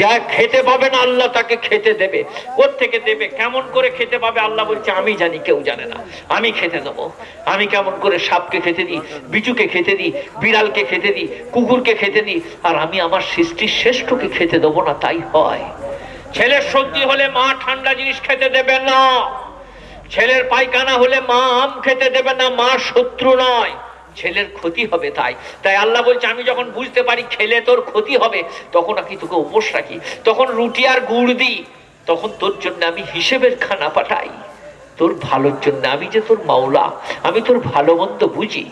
যা খেতে পাবে না আল্লাহ তাকে খেতে দেবে। থেকে দেবে? কেমন করে খেতে পাবে? আল্লাহ বলছে, আমি জানি, কেউ জানে না। আমি খেতে দেবো। আমি কেমন করে সাপকে খেতে দিই, বিচুকে খেতে দিই, বিড়ালকে খেতে দিই, কুকুরকে খেতে দিই, আর আমি আমার সৃষ্টির শ্রেষ্ঠকে খেতে দেবো না, তাই হয়। ছেলের সর্দি হলে মা ঠান্ডা জিনিস খেতে দেবে না। ছেলের পায়খানা হলে মা আম খেতে দেবে না, মা শত্রু নয়। ছেলের ক্ষতি হবে তাই। তাই আল্লাহ বলছে, আমি যখন বুঝতে পারি খেলে তোর ক্ষতি হবে, তখন আমি তোকে উপোস রাখি। তখন রুটি আর গুড় দিই, তখন তোর জন্য আমি হিসেবের খানা পাঠাই। তোর ভালোর জন্য আমি যে তোর মাওলা, আমি তোর ভালো মন্দ বুঝি।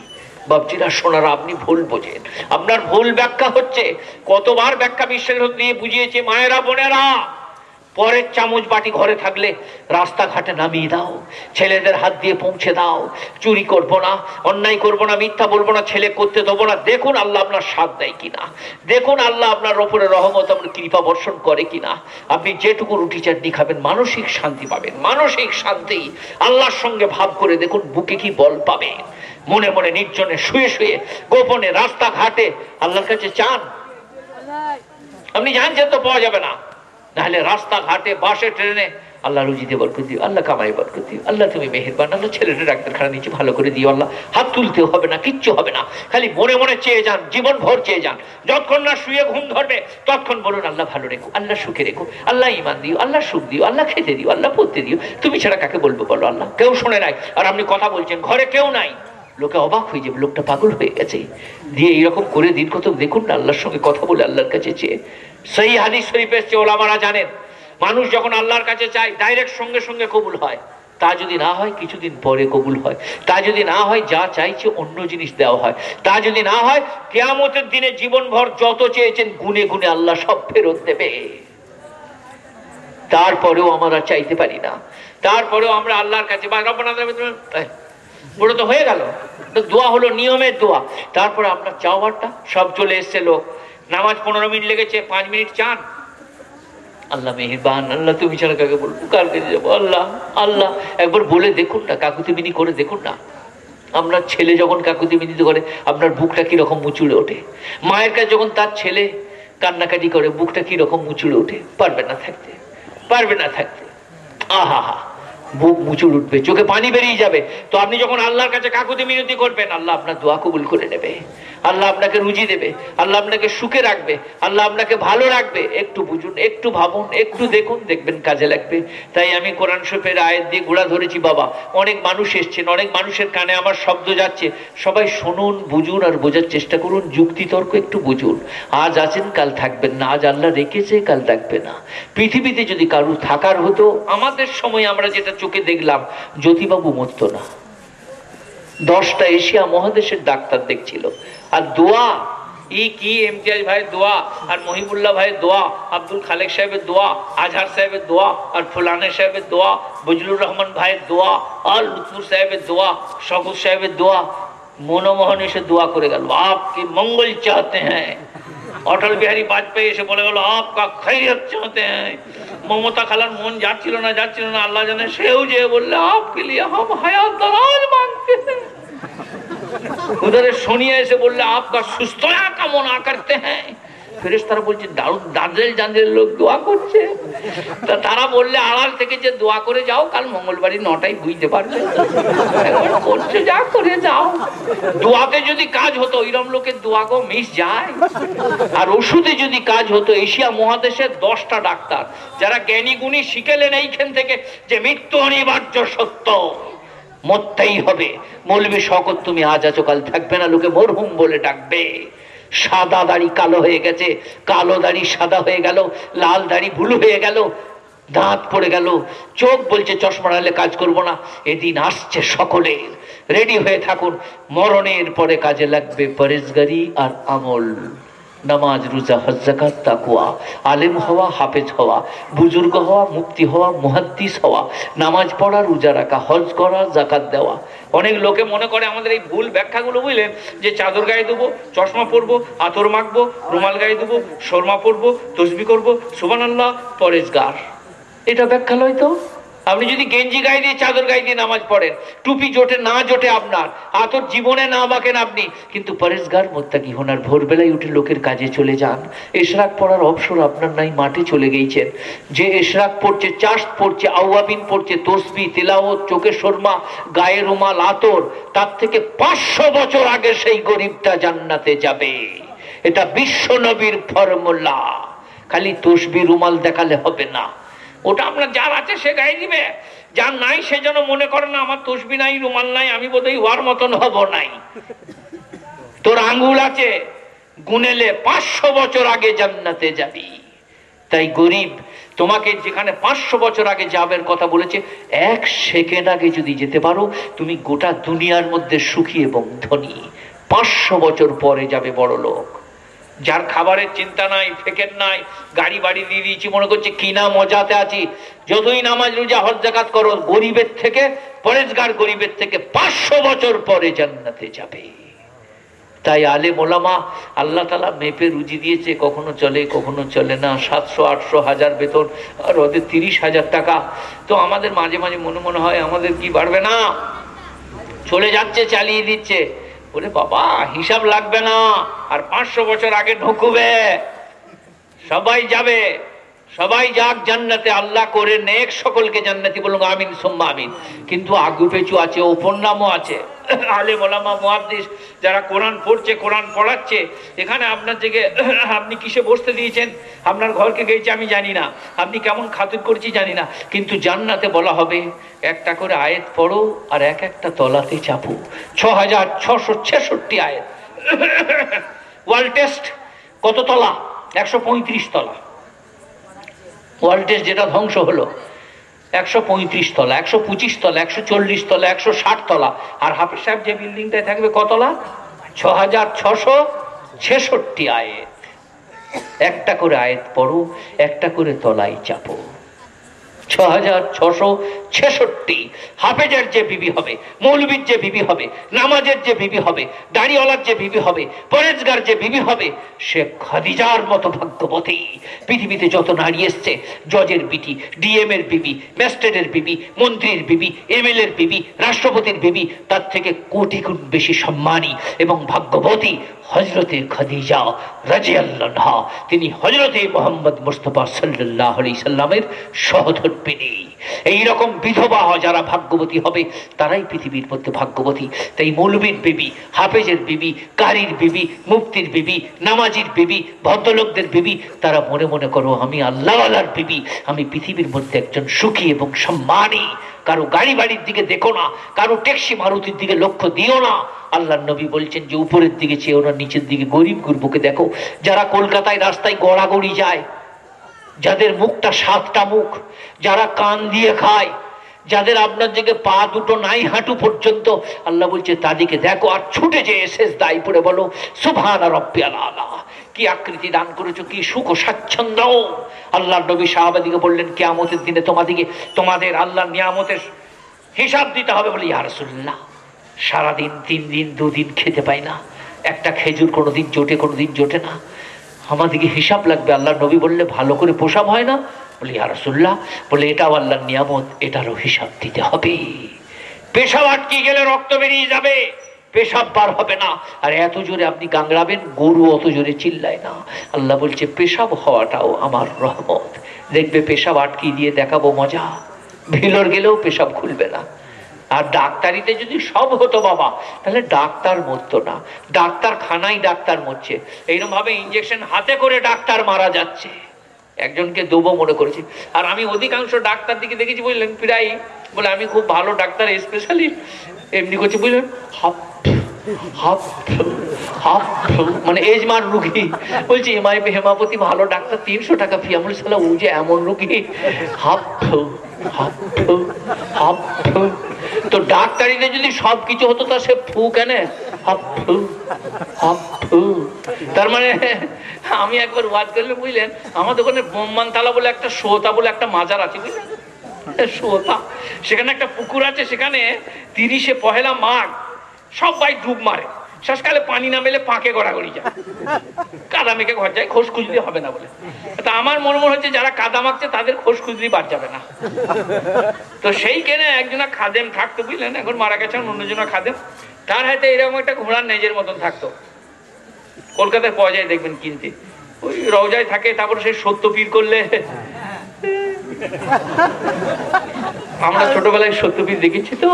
বাবজিরা সোনারা আপনি ভুল বোঝেন। আপনার ভুল ব্যাখ্যা হচ্ছে, কতবার ব্যাখ্যা বিশ্লেষণ দিয়ে বুঝিয়েছে মায়েরা, বোনেরা। পরের চামচ বাটি ঘরে থাকলে রাস্তাঘাটে নামিয়ে দাও। ছেলেদের হাত দিয়ে পৌঁছে দাও। চুরি করব না অন্যায় করব না মিথ্যা বলব না ছেলে করতে দেবো না। দেখুন আল্লাহ আপনার সাথ দেয় কিনা। দেখুন আল্লাহ আপনার ওপরে রহমত আপনার কৃপা বর্ষণ করে কিনা। আপনি যেটুকু রুটি চাটনি খাবেন মানসিক শান্তি পাবেন মানসিক শান্তি। আল্লাহর সঙ্গে ভাব করে দেখুন বুকে কি বল পাবে। মনে মনে নির্জনে শুয়ে শুয়ে গোপনে রাস্তাঘাটে আল্লাহর কাছে চান। আপনি জানছেন তো পাওয়া যাবে না। নাহলে রাস্তাঘাটে, বাসে, ট্রেনে আল্লাহ রুজিতে বরকত দিও, আল্লাহ কামাই বরকত দিও, আল্লাহ তুমি মেহেরবান, আল্লাহ ছেলেটা ডাক্তারখানা নিচে ভালো করে দিও, আল্লাহ হাত তুলতেও হবে না, কিচ্ছু হবে না, খালি মনে মনে চেয়ে যান জীবন ভর চেয়ে যান, যতক্ষণ না শুয়ে ঘুম ধরবে, ততক্ষণ বলুন আল্লাহ ভালো রেখো, আল্লাহ সুখে রেখো, আল্লাহ ইমান দিও, আল্লাহ সুখ দিও, আল্লাহ খেতে দিও, আল্লাহ পড়তে দিও, তুমি ছাড়া কাকে বলব বলো আল্লাহ? কেউ শুনে নাই, আর আপনি কথা বলছেন, ঘরে কেউ নাই। লোকে অবাক হয়ে যাবে, লোকটা পাগল হয়ে গেছে। দিয়ে এইরকম করে দিন কত দেখুন না, আল্লাহর সঙ্গে কথা বলে আল্লাহর কাছে চেয়ে। সেই হাদিস শরীফ এসছে, ওলামারা জানেন, মানুষ যখন আল্লাহর কাছে চায় ডাইরেক্ট সঙ্গে সঙ্গে কবুল হয়। তা যদি না হয়, কিছুদিন পরে কবুল হয়। তা যদি না হয়, যা চাইছে অন্য জিনিস দেওয়া হয়। তা যদি না হয়, কেয়ামতের দিনে জীবনভর যত চেয়েছেন, গুনে গুনে আল্লাহ সব ফেরত দেবে। তারপরেও আমরা চাইতে পারি না। তারপরেও আমরা আল্লাহর কাছে, বা পুরো তো হয়ে গেল। দোয়া হলো নিয়মের দোয়া। তারপরে আপনার চাওয়ারটা, সব চলে এসছে লোক। নামাজ পনেরো মিনিট লেগেছে, পাঁচ মিনিট চান। আল্লাহ মেহেরবান, আল্লাহ তুমি ছাড়া কাকে বলব কালকে যাব। আল্লাহ আল্লাহ, একবার বলে দেখুন না, কাকুতি মিনি করে দেখুন না। আপনার ছেলে যখন কাকুতি মিনিতে করে, আপনার বুকটা কীরকম মুচুড়ে ওঠে। মায়ের কাছে যখন তার ছেলে কান্নাকাটি করে, বুকটা কীরকম মুচুড়ে ওঠে, পারবে না থাকতে, পারবে না থাকতে। আহা হা বুক মুচুর উঠবে, চোখে পানি বেরিয়ে যাবে। তো আপনি যখন আল্লাহর কাছে কাকুতি মিনতি করবেন, আল্লাহ আপনার দোয়া কবুল করে নেবে। আল্লাহ আপনাকে রুজি দেবে, আল্লাহ আপনাকে সুখে রাখবে, আল্লাহ আপনাকে ভালো রাখবে। একটু বুঝুন, একটু ভাবুন, একটু দেখুন, দেখবেন কাজে লাগবে। তাই আমি কোরআন শরীফের আয়ের দিয়ে ঘোড়া ধরেছি, বাবা। অনেক মানুষ এসছেন, অনেক মানুষের কানে আমার শব্দ যাচ্ছে। সবাই শুনুন, বুঝুন আর বোঝার চেষ্টা করুন, যুক্তি তর্ক একটু বুঝুন। আজ আছেন, কাল থাকবেন না। আজ আল্লাহ রেখেছে, কাল থাকবে না। পৃথিবীতে যদি কারু থাকার হতো, আমাদের সময় আমরা যেটা চোখে দেখলাম জ্যোতিবাবু মরত না। দশটা এশিয়া মহাদেশের ডাক্তার দেখছিল। আর দোয়া, ই কি ইমতিয়াজ ভাইয়ের দোয়া, আর মহিবুল্লাহ ভাইয়ের দোয়া, আব্দুল খালেক সাহেবের দোয়া, আজহার সাহেবের দোয়া, আর ফুলানে সাহেবের দোয়া, বজলুর রহমান ভাইয়ের দোয়া, আর লুৎফুর সাহেবের দোয়া শকুর সাহেবের দোয়া, মনোমোহন এসে দোয়া করে গেল। আপ কি মঙ্গল চাহতে হ্যাঁ। অটল বিহারী বাজপেয়ী এসে বলে গেল আপকা খৈরিয়ত চাহতে হ্যাঁ মমতা খালার মন যাচ্ছিল না যাচ্ছিল না, আল্লাহ জানে সেও যে বললে, আপকে লিয়ে হাম হায়াত দরাজ মানতে উধরে সোনিয়া এসে বললে, আপকা সুস্থ কামনা করতে হ্যাঁ ফেরেস তারা বলছে দাঁড়েল জাঁদের লোক দোয়া করছে। তা তারা বললে, আড়াল থেকে যে দোয়া করে যাও, কাল মঙ্গলবারই নটায় বুঝতে পারবে। করছে, যা করে যাও। দোয়াতে যদি কাজ হতো, ওইরম লোকের দোয়া গো মিস যায়। আর ওষুধে যদি কাজ হতো, এশিয়া মহাদেশের দশটা ডাক্তার, যারা জ্ঞানী গুণী শিখেলেন এইখান থেকে যে মৃত্যু অনিবার্য সত্য, মরতেই হবে। মৌলবী শকত তুমি আজ আছো, কাল থাকবে না, লোকে মরহুম বলে ডাকবে। সাদা দাড়ি কালো হয়ে গেছে, কালো দাড়ি সাদা হয়ে গেল, লাল দাড়ি ভুলু হয়ে গেল, দাঁত পড়ে গেল, চোখ বলছে চশমা নাহলে কাজ করব না, এদিন আসছে সকলের রেডি হয়ে থাকুন, মরণের পরে কাজে লাগবে পরেশগারি আর আমল। নামাজ, রোজা হজ্জাকাত তাকুয়া আলেম হওয়া, হাফেজ হওয়া, বুজুর্গ হওয়া মুক্তি হওয়া, মুহাদ্দিস হওয়া, নামাজ পড়া, রোজা রাখা, হজ করা জাকাত দেওয়া। অনেক লোকে মনে করে আমাদের এই ভুল ব্যাখ্যাগুলো বুঝলেন যে চাদর গায়ে দেবো চশমা পরবো, আতর মাখবো, রুমাল গায়ে দেবো শর্মা পরবো, তসবি করব সুবান আল্লাহ পরেজগার এটা ব্যাখ্যা লয় তো? আপনি যদি গেঞ্জি গায়ে দিয়ে, চাদর গায়ে দিয়ে নামাজ পড়েন, টুপি জোটে, না জোটে আপনার, আতর জীবনে না বাঁকেন আপনি, কিন্তু পরেশগার, মোত্তাকি হোনার ভোরবেলায় উঠে লোকের কাজে চলে যান। এশরাক পড়ার অবসর আপনার নাই, মাঠে চলে গিয়েছেন। যে এশরাক পড়ছে চাষ পড়ছে আউয়াবিন পড়ছে, তসবি তেলাওত চোখে শর্মা গায়ে রুমাল, আতর, তার থেকে পাঁচশো বছর আগে সেই গরিবটা জান্নাতে যাবে। এটা বিশ্ব নবীর ফর্মুলা। খালি তসবি, রুমাল দেখালে হবে না। ওটা আপনার যার আছে সে গায়ে দিবে। যার নাই সে যেন মনে করে না, আমার তসবি নাই, রুমাল নাই, আমি বোধহয় হওয়ার মতন হব নাই। তোর আঙ্গুল আছে, গুনেলে পাঁচশো বছর আগে জান্নাতে যাবি। তাই গরিব, তোমাকে যেখানে পাঁচশো বছর আগে যাবের কথা বলেছে, এক সেকেন্ড আগে যদি যেতে পারো, তুমি গোটা দুনিয়ার মধ্যে সুখী এবং ধনী। পাঁচশো বছর পরে যাবে বড় লোক যার খাবারের চিন্তা নাই, ফেকের নাই, গাড়ি বাড়ি দিয়ে দিয়েছি, মনে করছে কিনা মজাতে আছি। যতই নামাজ, রোজা, হজ, জাকাত করো, গরিবের থেকে, পরেশগার গরিবের থেকে পাঁচশো বছর পরে জান্নাতে যাবে। তাই আলে মোলামা আল্লাহ তালা মেপে রুজি দিয়েছে, কখনো চলে কখনো চলে না, সাতশো, আটশো, হাজার বেতন, আর ওদের তিরিশ হাজার টাকা। তো আমাদের মাঝে মাঝে মনে মনে হয়, আমাদের কি বাড়বে না? চলে যাচ্ছে, চালিয়ে দিচ্ছে। বলে বাবা, হিসাব লাগবে না। আর পাঁচশো বছর আগে ঢুকুবে। সবাই যাবে। সবাই যাক জান্নাতে, আল্লাহ করে নেক সকলকে জান্নাতি বলুন, আমিন, সোম্মা আমিন। কিন্তু আগু পেঁচু আছে, ওপর নামও আছে। আলে মোলামা মুহাদ্দিস যারা কোরআন পড়ছে, কোরআন পড়াচ্ছে, এখানে আপনার থেকে আপনি কিসে বসতে দিয়েছেন? আপনার ঘরকে গেছে আমি জানি না। আপনি কেমন খাতির করছি জানি না। কিন্তু জান্নাতে বলা হবে, একটা করে আয়াত পড়ো আর এক একটা তলাতে চাপো। ছ হাজার ছশো ছেষট্টি আয়াত। ওয়ার্ল্ড টেস্ট কত তলা? একশো পঁয়ত্রিশ তলা। ওয়ার্ল্ড টেস্ট যেটা ধ্বংস হলো। একশো পঁয়ত্রিশ তলা, একশো পঁচিশ তলা, একশো চল্লিশ তলা, একশো ষাট তলা। আর হাফিজ সাহেব যে বিল্ডিংটায় থাকবে কতলা ছ হাজার ছশো ছেষট্টি আয়েত। একটা করে আয়ত পড়ো, একটা করে তলায় চাপো। ছ হাফেজের যে বিবি হবে, মৌলবীর যে বিবি হবে, নামাজের যে বিবি হবে যে বিবি হবে পরেজগার যে বিবি হবে, সে খাদিজার মতো ভাগ্যবতী। পৃথিবীতে যত নারী এসছে, জজের বিটি ডিএম এর বিবি, ম্যাজিস্ট্রেটের বিবি, মন্ত্রীর বিবি এমএল এর বিবি, রাষ্ট্রপতির বিবি, তার থেকে কোটি গুণ বেশি সম্মানী এবং ভাগ্যবতী হজরতে খাদিজা রাজি আল্লাহ তিনি হজরতে মোহাম্মদ মুস্তফা সাল্লাহ সাল্লামের সহধর্মিনী এইরকম বিধবা যারা ভাগ্যবতী হবে, তারাই পৃথিবীর মধ্যে ভাগ্যবতী। তাই মৌলবীর বিবি, হাফেজের বিবি, কারির বিবি মুক্তির বিবি, নামাজির বিবি, ভদ্রলোকদের বিবি, তারা মনে মনে করো, আমি আল্লাহওয়ালার বিবি। আমি পৃথিবীর মধ্যে একজন সুখী এবং সম্মানী। কারও গাড়ি বাড়ির দিকে দেখো না, কারও ট্যাক্সি মারুতির দিকে লক্ষ্য দিও না। আল্লাহ নবী বলছেন যে, উপরের দিকে চেয়েও না, নিচের দিকে গরিব গুরবুকে দেখো। যারা কলকাতায় রাস্তায় গড়াগড়ি যায় যাদের মুখটা সাতটা মুখ, যারা কান দিয়ে খায়, যাদের আপনার দিকে পা দুটো নাই হাঁটু পর্যন্ত, আল্লাহ বলছে, তাদেরকে দেখো আর ছুটে যে শেষ দায় পড়ে বলো সুভান রব্বিয়াল আলা কি আকৃতি দান করেছ, কি সুখ ও স্বাচ্ছন্দ্য। আল্লাহ নবী সাহাবাদিকে বললেন, কেয়ামতের দিনে তোমাদিকে, তোমাদের আল্লাহ নিয়ামতের হিসাব দিতে হবে বলে ইয়ারসুল্লাহ সারাদিন, তিন দিন, দুদিন খেতে পাই না। একটা খেজুর কোনোদিন জোটে কোনোদিন জোটে না। আমাদেরকে হিসাব লাগবে আল্লাহ নবী বললে ভালো করে পোষাব হয় না? বলি আরসুল্লাহ বলে এটাও আল্লাহর নিয়ামত, এটারও হিসাব দিতে হবে। পেশাব আটকে গেলে রক্ত বেরিয়ে যাবে, পেশাব বার হবে না। আর এত জোরে আপনি গাংড়াবেন, গরু অত জোরে চিল্লায় না। আল্লাহ বলছে, পেশাব হওয়াটাও আমার রহমত। দেখবে পেশাব আটকে দিয়ে দেখাবো মজা। ভিলর গেলেও পেশাব খুলবে না। আর ডাক্তারিতে যদি সব হতো বাবা, তাহলে ডাক্তার মরতো না। ডাক্তার খানাই ডাক্তার মরছে। এইরকম ভাবে ইঞ্জেকশন হাতে করে ডাক্তার মারা যাচ্ছে। একজনকে দেবো মনে করেছি। আর আমি অধিকাংশ ডাক্তার দিকে দেখেছি বুঝলেন, প্রায় বলে আমি খুব ভালো ডাক্তার স্পেশালি এমনি করছি বুঝলেন, হাফ হাফ হাফ মানে এজমান রুগী। বলছি এমআই হেমাপতি ভালো ডাক্তার, তিনশো টাকা ফি আমি ও যে এমন রুগী, হাফ তো ডাক্তারিতে যদি সব কিছু হতো, তা সে ফু কেন? তার মানে আমি একবার ওয়াজ করলে বুঝলেন? আমাদের ওখানে বোম্মান তালা বলে একটা সোতা বলে একটা মাজার আছে, বুঝলেন? সোতা। সেখানে একটা পুকুর আছে, সেখানে তিরিশে পহেলা মাঘ সবাই ডুব মারে। শেষকালে পানি না মেলে পাকে গড়াগড়ি যায়। কাদা মেখে ঘর যায় খোঁজ খুঁজলি হবে না বলে। তা আমার মনে মনে হচ্ছে যারা কাদা মাখছে, তাদের খোঁজ খুঁজলি বাদ যাবে না। তো সেই কেনে একজনা খাদেম থাকতো, বুঝলেন? এখন মারা গেছেন অন্যজনা খাদেম। তার হাতে এরকম একটা ঘোড়ার নেজের মতন থাকতো। কলকাতায় পাওয়া যায়, দেখবেন কিনতে। ওই রওজায় থাকে, তারপর সেই সত্য পীর করলে আমরা ছোটবেলায় সত্যপীর দেখেছি তো।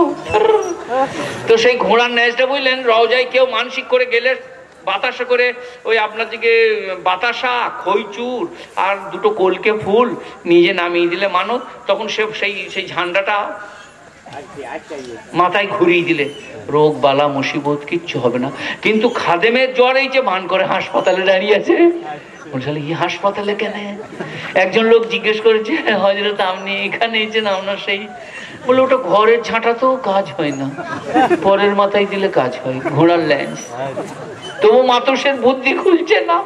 তো সেই ঘোড়ার ন্যাজটা বুঝলেন, রওজায় কেউ মানসিক করে গেলে বাতাসা করে ওই আপনার দিকে বাতাসা খইচুর আর দুটো কলকে ফুল নিজে নামিয়ে দিলে মানত, তখন সে সেই সেই ঝান্ডাটা মাথায় ঘুরিয়ে দিলে। রোগ, বালা, মুসিবত, কিচ্ছু হবে না। কিন্তু খাদেমের জ্বর এই যে ভান করে হাসপাতালে দাঁড়িয়ে আছে। হাসপাতালে কেন? একজন লোক জিজ্ঞেস করেছে হজরত আপনি এখানে এসেছেন, আপনার সেই বলে, ওটা ঘরের ঝাঁটা তো, কাজ হয় না। পরের মাথায় দিলে কাজ হয়, ঘোড়ার ল্যান্স তবু মাতসের বুদ্ধি খুলছে না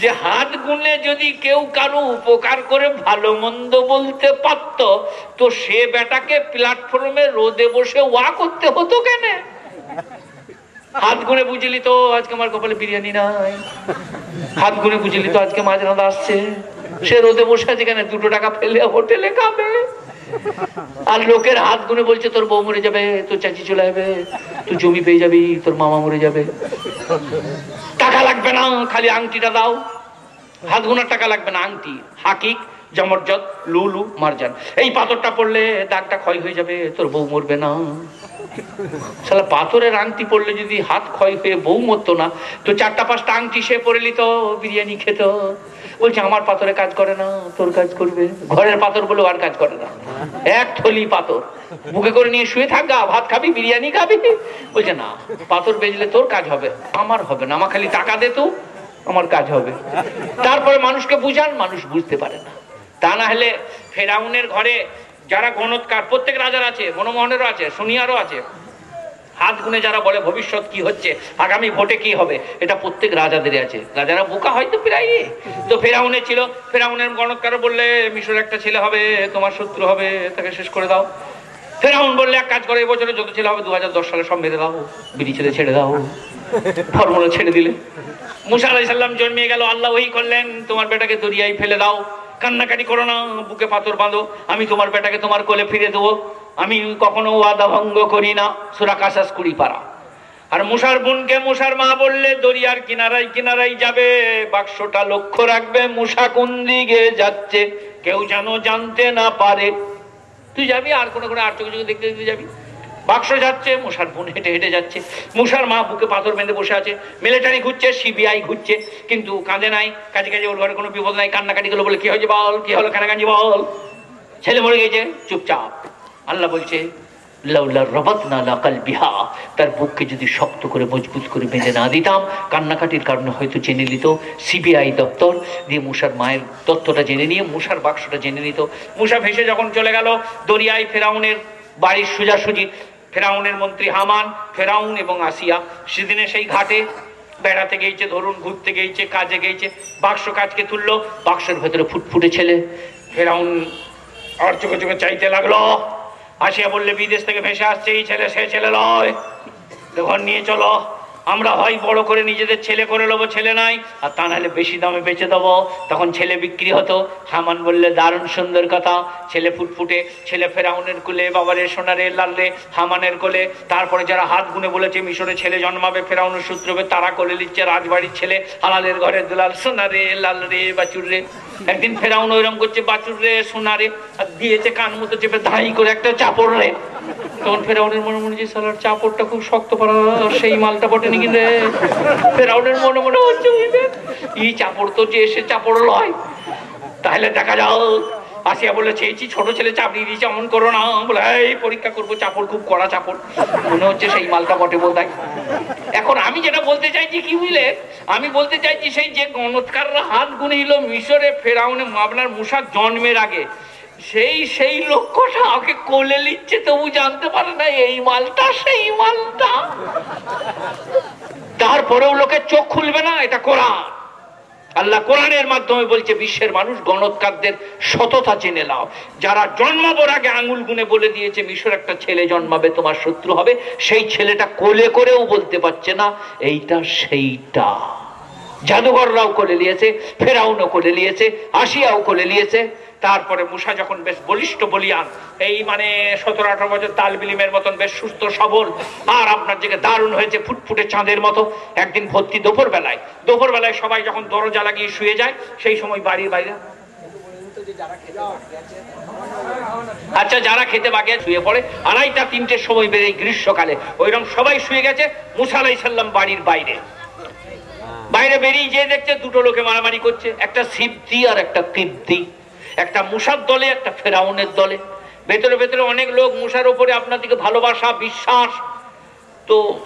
যে হাত গুনে যদি কেউ কারও উপকার করে, ভালো মন্দ বলতে পারত, তো সে বেটাকে প্ল্যাটফর্মে রোদে বসে ওয়া করতে হতো কেন? হাত গুনে বুঝলি তো আজকে আমার কপালে বিরিয়ানি নাই। হাত গুনে বুঝলি তো আজকে মাঝ রাঁধা আসছে। সে রোদে বসে আছে কেন? দুটো টাকা ফেলে হোটেলে খাবে। আর লোকের হাত গুনে বলছে, তোর বউ মরে যাবে, তোর চাচি চলে যাবে তুই জমি পেয়ে যাবি, তোর মামা মরে যাবে। টাকা লাগবে না, খালি আংটিটা দাও। হাত গুনার টাকা লাগবে না, আংটি। হাকিক জমরজত লুলু, মারজান। এই পাথরটা পড়লে দাগটা ক্ষয় হয়ে যাবে, তোর বউ মরবে না। শালা, পাথরের আংটি পড়লে যদি হাত ক্ষয় হয়ে বউ মরতো না, তো চারটা পাঁচটা আংটি সে পরে নিত, বিরিয়ানি খেত। বলছে, আমার পাথরে কাজ করে না, তোর কাজ করবে। ঘরের পাথর বলে আর কাজ করে না। এক থলি পাথর। বুকে করে নিয়ে শুয়ে থাকা ভাত খাবি, বিরিয়ানি খাবি। বলছে, না, পাথর বেজলে তোর কাজ হবে, আমার হবে না। আমার খালি টাকা দে তো, আমার কাজ হবে। তারপরে মানুষকে বুঝান, মানুষ বুঝতে পারে না। তা না হলে ফেরাউনের ঘরে যারা গণৎকার, প্রত্যেক রাজার আছে, মনমোহনেরও আছে সোনিয়ারও আছে। হাত গুনে যারা বলে ভবিষ্যৎ কি হচ্ছে, আগামী ভোটে কি হবে, এটা প্রত্যেক রাজাদের আছে। রাজারা বোকা হয়তো প্রায় তো ফেরাউনে ছিল, ফেরাউনের গণৎকার বললে মিশর একটা ছেলে হবে, তোমার শত্রু হবে, তাকে শেষ করে দাও। ফেরাউন বললে, এক কাজ করে এবছরে যত ছেলে হবে দু হাজার দশ সালে সব মেরে দাও, বিড়ি ছেলে ছেড়ে দাও ফর্মুলা ছেড়ে দিলে। মুসা আলাইসাল্লাম জন্মিয়ে গেল, আল্লাহ ওই করলেন, তোমার বেটাকে দরিয়ায় ফেলে দাও। কান্নাকাটি করো না, বুকে পাথর বাঁধো, আমি তোমার বেটাকে তোমার কোলে ফিরে দেবো। আমি কখনো ওয়াদা ভঙ্গ করি না, সুরা কাসাস কুড়ি পারা। আর মুসার বোনকে মুসার মা বললে, দরিয়ার কিনারাই কিনারাই যাবে, বাক্সটা লক্ষ্য রাখবে মুসা কোন দিকে যাচ্ছে, কেউ যেন জানতে না পারে। তুই যাবি? আর কোনো কোনো আর চোখে চোখে দেখতে দেখতে যাবি? বাক্স যাচ্ছে মুসার বোন হেঁটে হেঁটে যাচ্ছে মুসার মা বুকে পাথর বেঁধে বসে আছে মিলিটারি ঘুরছে সিবিআই ঘুরছে, কিন্তু কাঁদে নাই, কাজে কাজে ওর ঘরে কোনো বিপদ নাই, কান্নাকাটি গুলো বলে, কি হয়েছে বল, কি হলো কানাকাঞ্জি বল? ছেলে মরে গেছে, চুপচাপ। আল্লাহ বলছে তার বুককে যদি শক্ত করে, মজবুত করে বেঁধে না দিতাম, কান্নাকাটির কারণে হয়তো জেনে নিত সিবিআই দপ্তর, দিয়ে মুসার মায়ের তথ্যটা জেনে নিয়ে মুসার বাক্সটা জেনে নিত। মুসা ভেসে যখন চলে গেল, দরিয়ায় ফেরাউনের বাড়ির সোজাসুজি ফেরাউনের মন্ত্রী হামান, ফেরাউন এবং আসিয়া, সেদিনে সেই ঘাটে বেড়াতে গেছে ধরুন ঘুরতে গেছে কাজে গেছে বাক্স কাজকে তুললো, বাক্সের ভেতরে ফুটফুটে ছেলে। ফেরাউন আর চোখে চোখে চাইতে লাগল। আসিয়া বললে, বিদেশ থেকে ভেসে আসছে এই ছেলে, সে ছেলে লয়। ঘর নিয়ে চলো। আমরা হয় বড় করে নিজেদের ছেলে করে নেব, ছেলে নাই। আর তা নাহলে বেশি দামে বেচে দেবো। তখন ছেলে বিক্রি হতো। হামান বললে, দারুণ সুন্দর কথা। ছেলে ফুটফুটে, ছেলে ফেরাউনের কোলে, বাবারে, সোনারে লালরে হামানের কোলে। তারপরে যারা হাত গুনে বলেছে, মিশরে ছেলে জন্মাবে ফেরাউনের সূত্রবে তারা কোলে নিচ্ছে রাজবাড়ির ছেলে, হালালের ঘরে দুলাল, সোনারে লাল রে বাচুর রে একদিন ফেরাউন ওইরকম করছে বাচুর রে সোনারে। আর দিয়েছে কান মতো চেপে ধাই করে একটা চাপড় রে তখন ফেরাউনের মনে মনে যে, সালার চাপড়টা খুব শক্ত পারা সেই মালটা বটে দেখা যাও বলে চেয়েছি ছোট ছেলে এমন করো না। বলে, এই, পরীক্ষা করব, চাপড়, খুব কড়া চাপড়। মনে হচ্ছে সেই মালটা বটে বোধ এখন আমি যেটা বলতে চাইছি, কি বুঝলে? আমি বলতে চাইছি, সেই যে গণৎকাররা হাত গুনিল মিশরে ফেরাউনে আপনার মুসার জন্মের আগে সেই সেই লক্ষ্যটা আমাকে কোলে নিচ্ছে, তবু জানতে পারে না এই মালটা, সেই মালটা। তারপরেও লোকের চোখ খুলবে না, এটা কোরআন। আল্লাহ কোরআনের মাধ্যমে বলছে, বিশ্বের মানুষ গণৎকারদের সততা চেনে নাও। যারা জন্মাবার আগে আঙুল গুনে বলে দিয়েছে, মিশর একটা ছেলে জন্মাবে, তোমার শত্রু হবে, সেই ছেলেটা কোলে করেও বলতে পারছে না, এইটা সেইটা। জাদুঘররাও কোলে নিয়েছে, ফেরাউনও কোলে নিয়েছে, আসিয়াও কোলে নিয়েছে। তারপরে মুসা যখন বেশ বলিষ্ঠ বলিয়ান, এই মানে সতেরো আঠারো বছর তাল বিলিমের মতন বেশ সুস্থ সবল, আর আপনার দিকে দারুণ হয়েছে ফুটফুটে চাঁদের মতো, একদিন ভর্তি দুপুর বেলায় দুপুর বেলায় সবাই যখন দরজা লাগিয়ে শুয়ে যায়, সেই সময় বাড়ির বাইরে আচ্ছা যারা খেতে বাগে শুয়ে পড়ে। আড়াইটা, তিনটের সময় বেড়ে গ্রীষ্মকালে। ওইরকম সবাই শুয়ে গেছে, মুসা আলাই সাল্লাম বাড়ির বাইরে। বাইরে বেরিয়ে যেয়ে দেখছে দুটো লোকে মারামারি করছে, একটা সিদ্ধি আর একটা তৃপ্তি একটা মুসার দলে, একটা ফেরাউনের দলে। ভেতরে ভেতরে অনেক লোক মুসার আপনার দিকে ভালোবাসা, বিশ্বাস। তো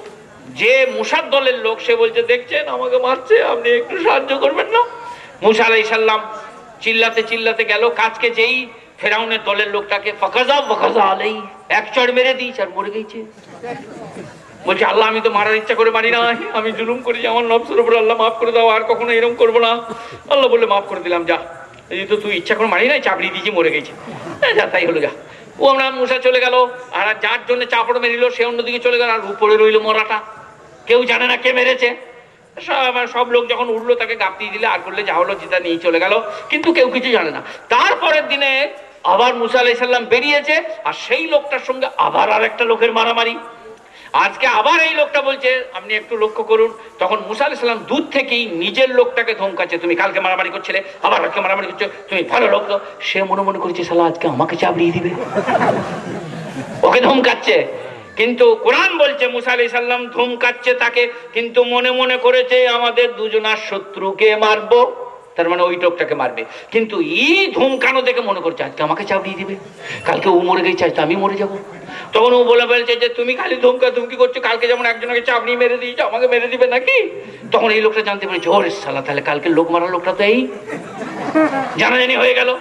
যে মুসার দলের লোক, সে বলছে, দেখছেন, আমাকে মারছে, আপনি একটু সাহায্য করবেন না? মুসা আলাই সাল্লাম চিল্লাতে চিল্লাতে গেল, কাজকে যেই ফেরাউনের দলের লোকটাকে, ফকাজা ফকাজা আলাই। এক চড় মেরে দিয়েছে আর মরে গেছে। বলছে, আল্লাহ, আমি তো মারার ইচ্ছা করে মারি না। আমি জুলুম করেছি, আমার নবসের উপর আল্লাহ মাফ করে দাও, আর কখনো এরকম করব না। আল্লাহ বলে মাফ করে দিলাম, যা। তো তুই ইচ্ছা করে মারি নাই চাপড়ি দিয়েছি, মরে গেছে। যা, তাই হলো, যা। ও আমরা মুসা চলে গেল, আর যার জন্য চাপড় মেরিল সে অন্যদিকে চলে গেল, আর উপরে রইল মরাটা। কেউ জানে না কে মেরেছে। সব- সব লোক যখন উঠল, তাকে গাপতি দিলে, আর করলে যা হলো যেটা নিয়ে চলে গেল। কিন্তু কেউ কিছু জানে না। তারপরের দিনে আবার মুসা আলাইসাল্লাম বেরিয়েছে, আর সেই লোকটার সঙ্গে আবার আর একটা লোকের মারামারি। আজকে আবার এই লোকটা বলছে, আপনি একটু লক্ষ্য করুন। তখন মুসা আলাইসাল্লাম দূর থেকেই নিজের লোকটাকে ধমকাচ্ছে, তুমি কালকে মারামারি করছিলে, আবার আজকে মারামারি করছ, তুমি ভালো লোক তো। সে মনে মনে করছে, সালা, আজকে আমাকে চাবড়িয়ে দিবে। ওকে ধমকাচ্ছে। কিন্তু কোরআন বলছে, মুসা আলি সাল্লাম ধমকাচ্ছে তাকে, কিন্তু মনে মনে করেছে, আমাদের দুজনার শত্রুকে মারবো। তার মানে ওই লোকটাকে মারবে। কিন্তু ই ধমকানো দেখে মনে করছে, আজকে আমাকে চাবড়িয়ে দিবে। কালকে ও মরে গেছে আজকে আমি মরে যাব। তখন ও বলে বলছে যে, তুমি খালি ধমকা ধমকি করছ, কালকে যেমন একজনকে চাবড়ি মেরে দিয়েছ, আমাকে মেরে দিবে নাকি? তখন এই লোকটা জানতে পেরেছে ওরে সালা, তাহলে কালকে লোক মারা লোকটা তো এই? জানাজানি হয়ে গেল।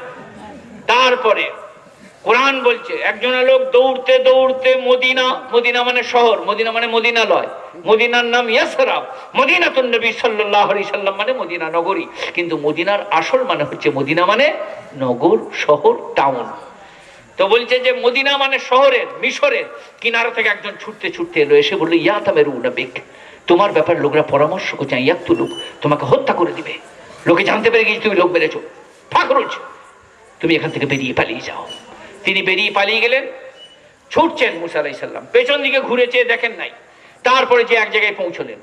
তারপরে কোরআন বলছে একজনা লোক দৌড়তে দৌড়তে মদিনা মদিনা মানে শহর, মদিনা মানে মদিনা মদিনালয়, মদিনার নাম ইয়াসরাব, মদিনাতুন নবী সাল্লাল্লাহু সাল্লাম মানে মদিনা নগরী, কিন্তু মদিনার আসল মানে হচ্ছে মদিনা মানে নগর, শহর টাউন তো বলছে যে মদিনা মানে শহরের, মিশরের। কিনারা থেকে একজন ছুটতে ছুটতে এলো, এসে বলল, ইয়া তামের উনাবিক তোমার ব্যাপার লোকরা পরামর্শ করছে ইয়াক্তু লোক তোমাকে হত্যা করে দিবে। লোকে জানতে পেরে গেছে, তুমি লোক মেরেছো। ফাকরুজ, তুমি এখান থেকে বেরিয়ে পালিয়ে যাও। তিনি বেরিয়ে পালিয়ে গেলেন, ছুটছেন মুসা আলাই সাল্লাম পেছন দিকে ঘুরে চেয়ে দেখেন নাই। তারপরে যে এক জায়গায় পৌঁছলেন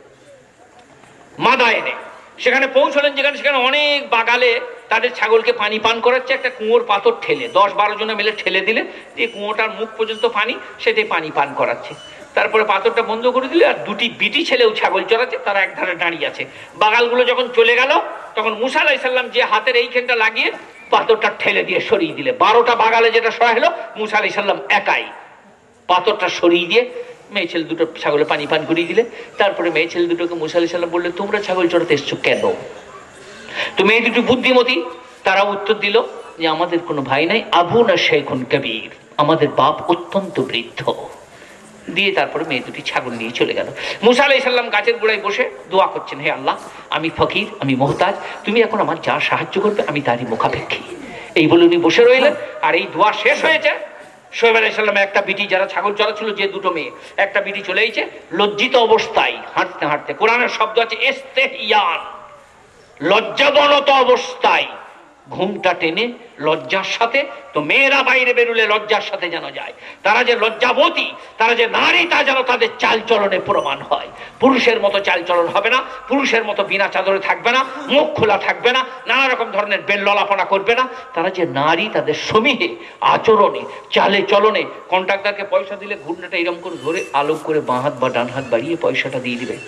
মাদায়নে সেখানে পৌঁছলেন যেখানে সেখানে অনেক বাগালে তাদের ছাগলকে পানি পান করাচ্ছে, একটা কুঁয়োর পাথর ঠেলে, দশ বারো জনে মিলে ঠেলে দিলে, যে কুয়োটার মুখ পর্যন্ত পানি, সেটাই পানি পান করাচ্ছে। তারপরে পাথরটা বন্ধ করে দিলে, আর দুটি বিটি ছেলেও ছাগল চড়াচ্ছে, তারা এক ধারে দাঁড়িয়ে আছে। বাগালগুলো যখন চলে গেল, তখন মুসা আলাইসাল্লাম যে হাতের এইখানটা লাগিয়ে পাথরটা ঠেলে দিয়ে সরিয়ে দিলে। বারোটা বাগালে যেটা সরা হলো, মুসা আলাইসাল্লাম একাই পাথরটা সরিয়ে দিয়ে মেয়ে ছেলে দুটো ছাগলে পানি পান করিয়ে দিলে, তারপরে মেয়ে ছেলে দুটোকে মুসা আলি সাল্লাম বললে, তোমরা ছাগল চড়াতে এসছো কেন? তুমি এই দুটো বুদ্ধিমতী তারা উত্তর দিল যে, আমাদের কোনো ভাই নাই আবু না শেখুন কবির, আমাদের বাপ অত্যন্ত বৃদ্ধ। দিয়ে তারপরে মেয়ে দুটি ছাগল নিয়ে চলে গেল। মুসা আলাই সাল্লাম গাছের গোড়ায় বসে দোয়া করছেন, হে আল্লাহ, আমি ফকির, আমি মোহতাজ, তুমি এখন আমার যা সাহায্য করবে, আমি তারই মুখাপেক্ষী। এই বলে উনি বসে রইলেন, আর এই দোয়া শেষ হয়েছে। সোহেব আলাহ সাল্লামে একটা বিটি, যারা ছাগল চড়া ছিল, যে দুটো মেয়ে, একটা বিটি চলে এসেছে, লজ্জিত অবস্থায়, হাঁটতে হাঁটতে, কোরআনের শব্দ আছে এস্তে ইয়ান লজ্জাবনত অবস্থায়। ঘুমটা টেনে লজ্জার সাথে তো মেয়েরা বাইরে বেরুলে লজ্জার সাথে যেন যায়। তারা যে লজ্জাবতী, তারা যে নারী, তা যেন তাদের চাল চলনে প্রমাণ হয়। পুরুষের মতো চাল চলন হবে না, পুরুষের মতো বিনা চাদরে থাকবে না, মুখ খোলা থাকবে না, নানা রকম ধরনের বেল্ললাপনা করবে না। তারা যে নারী, তাদের সমীহে, আচরণে, চালে চলনে, কন্ট্রাক্টারকে পয়সা দিলে ঘূর্ণাটা এরকম করে ধরে আলোক করে বাঁ হাত বা ডান হাত বাড়িয়ে পয়সাটা দিয়ে দিবে।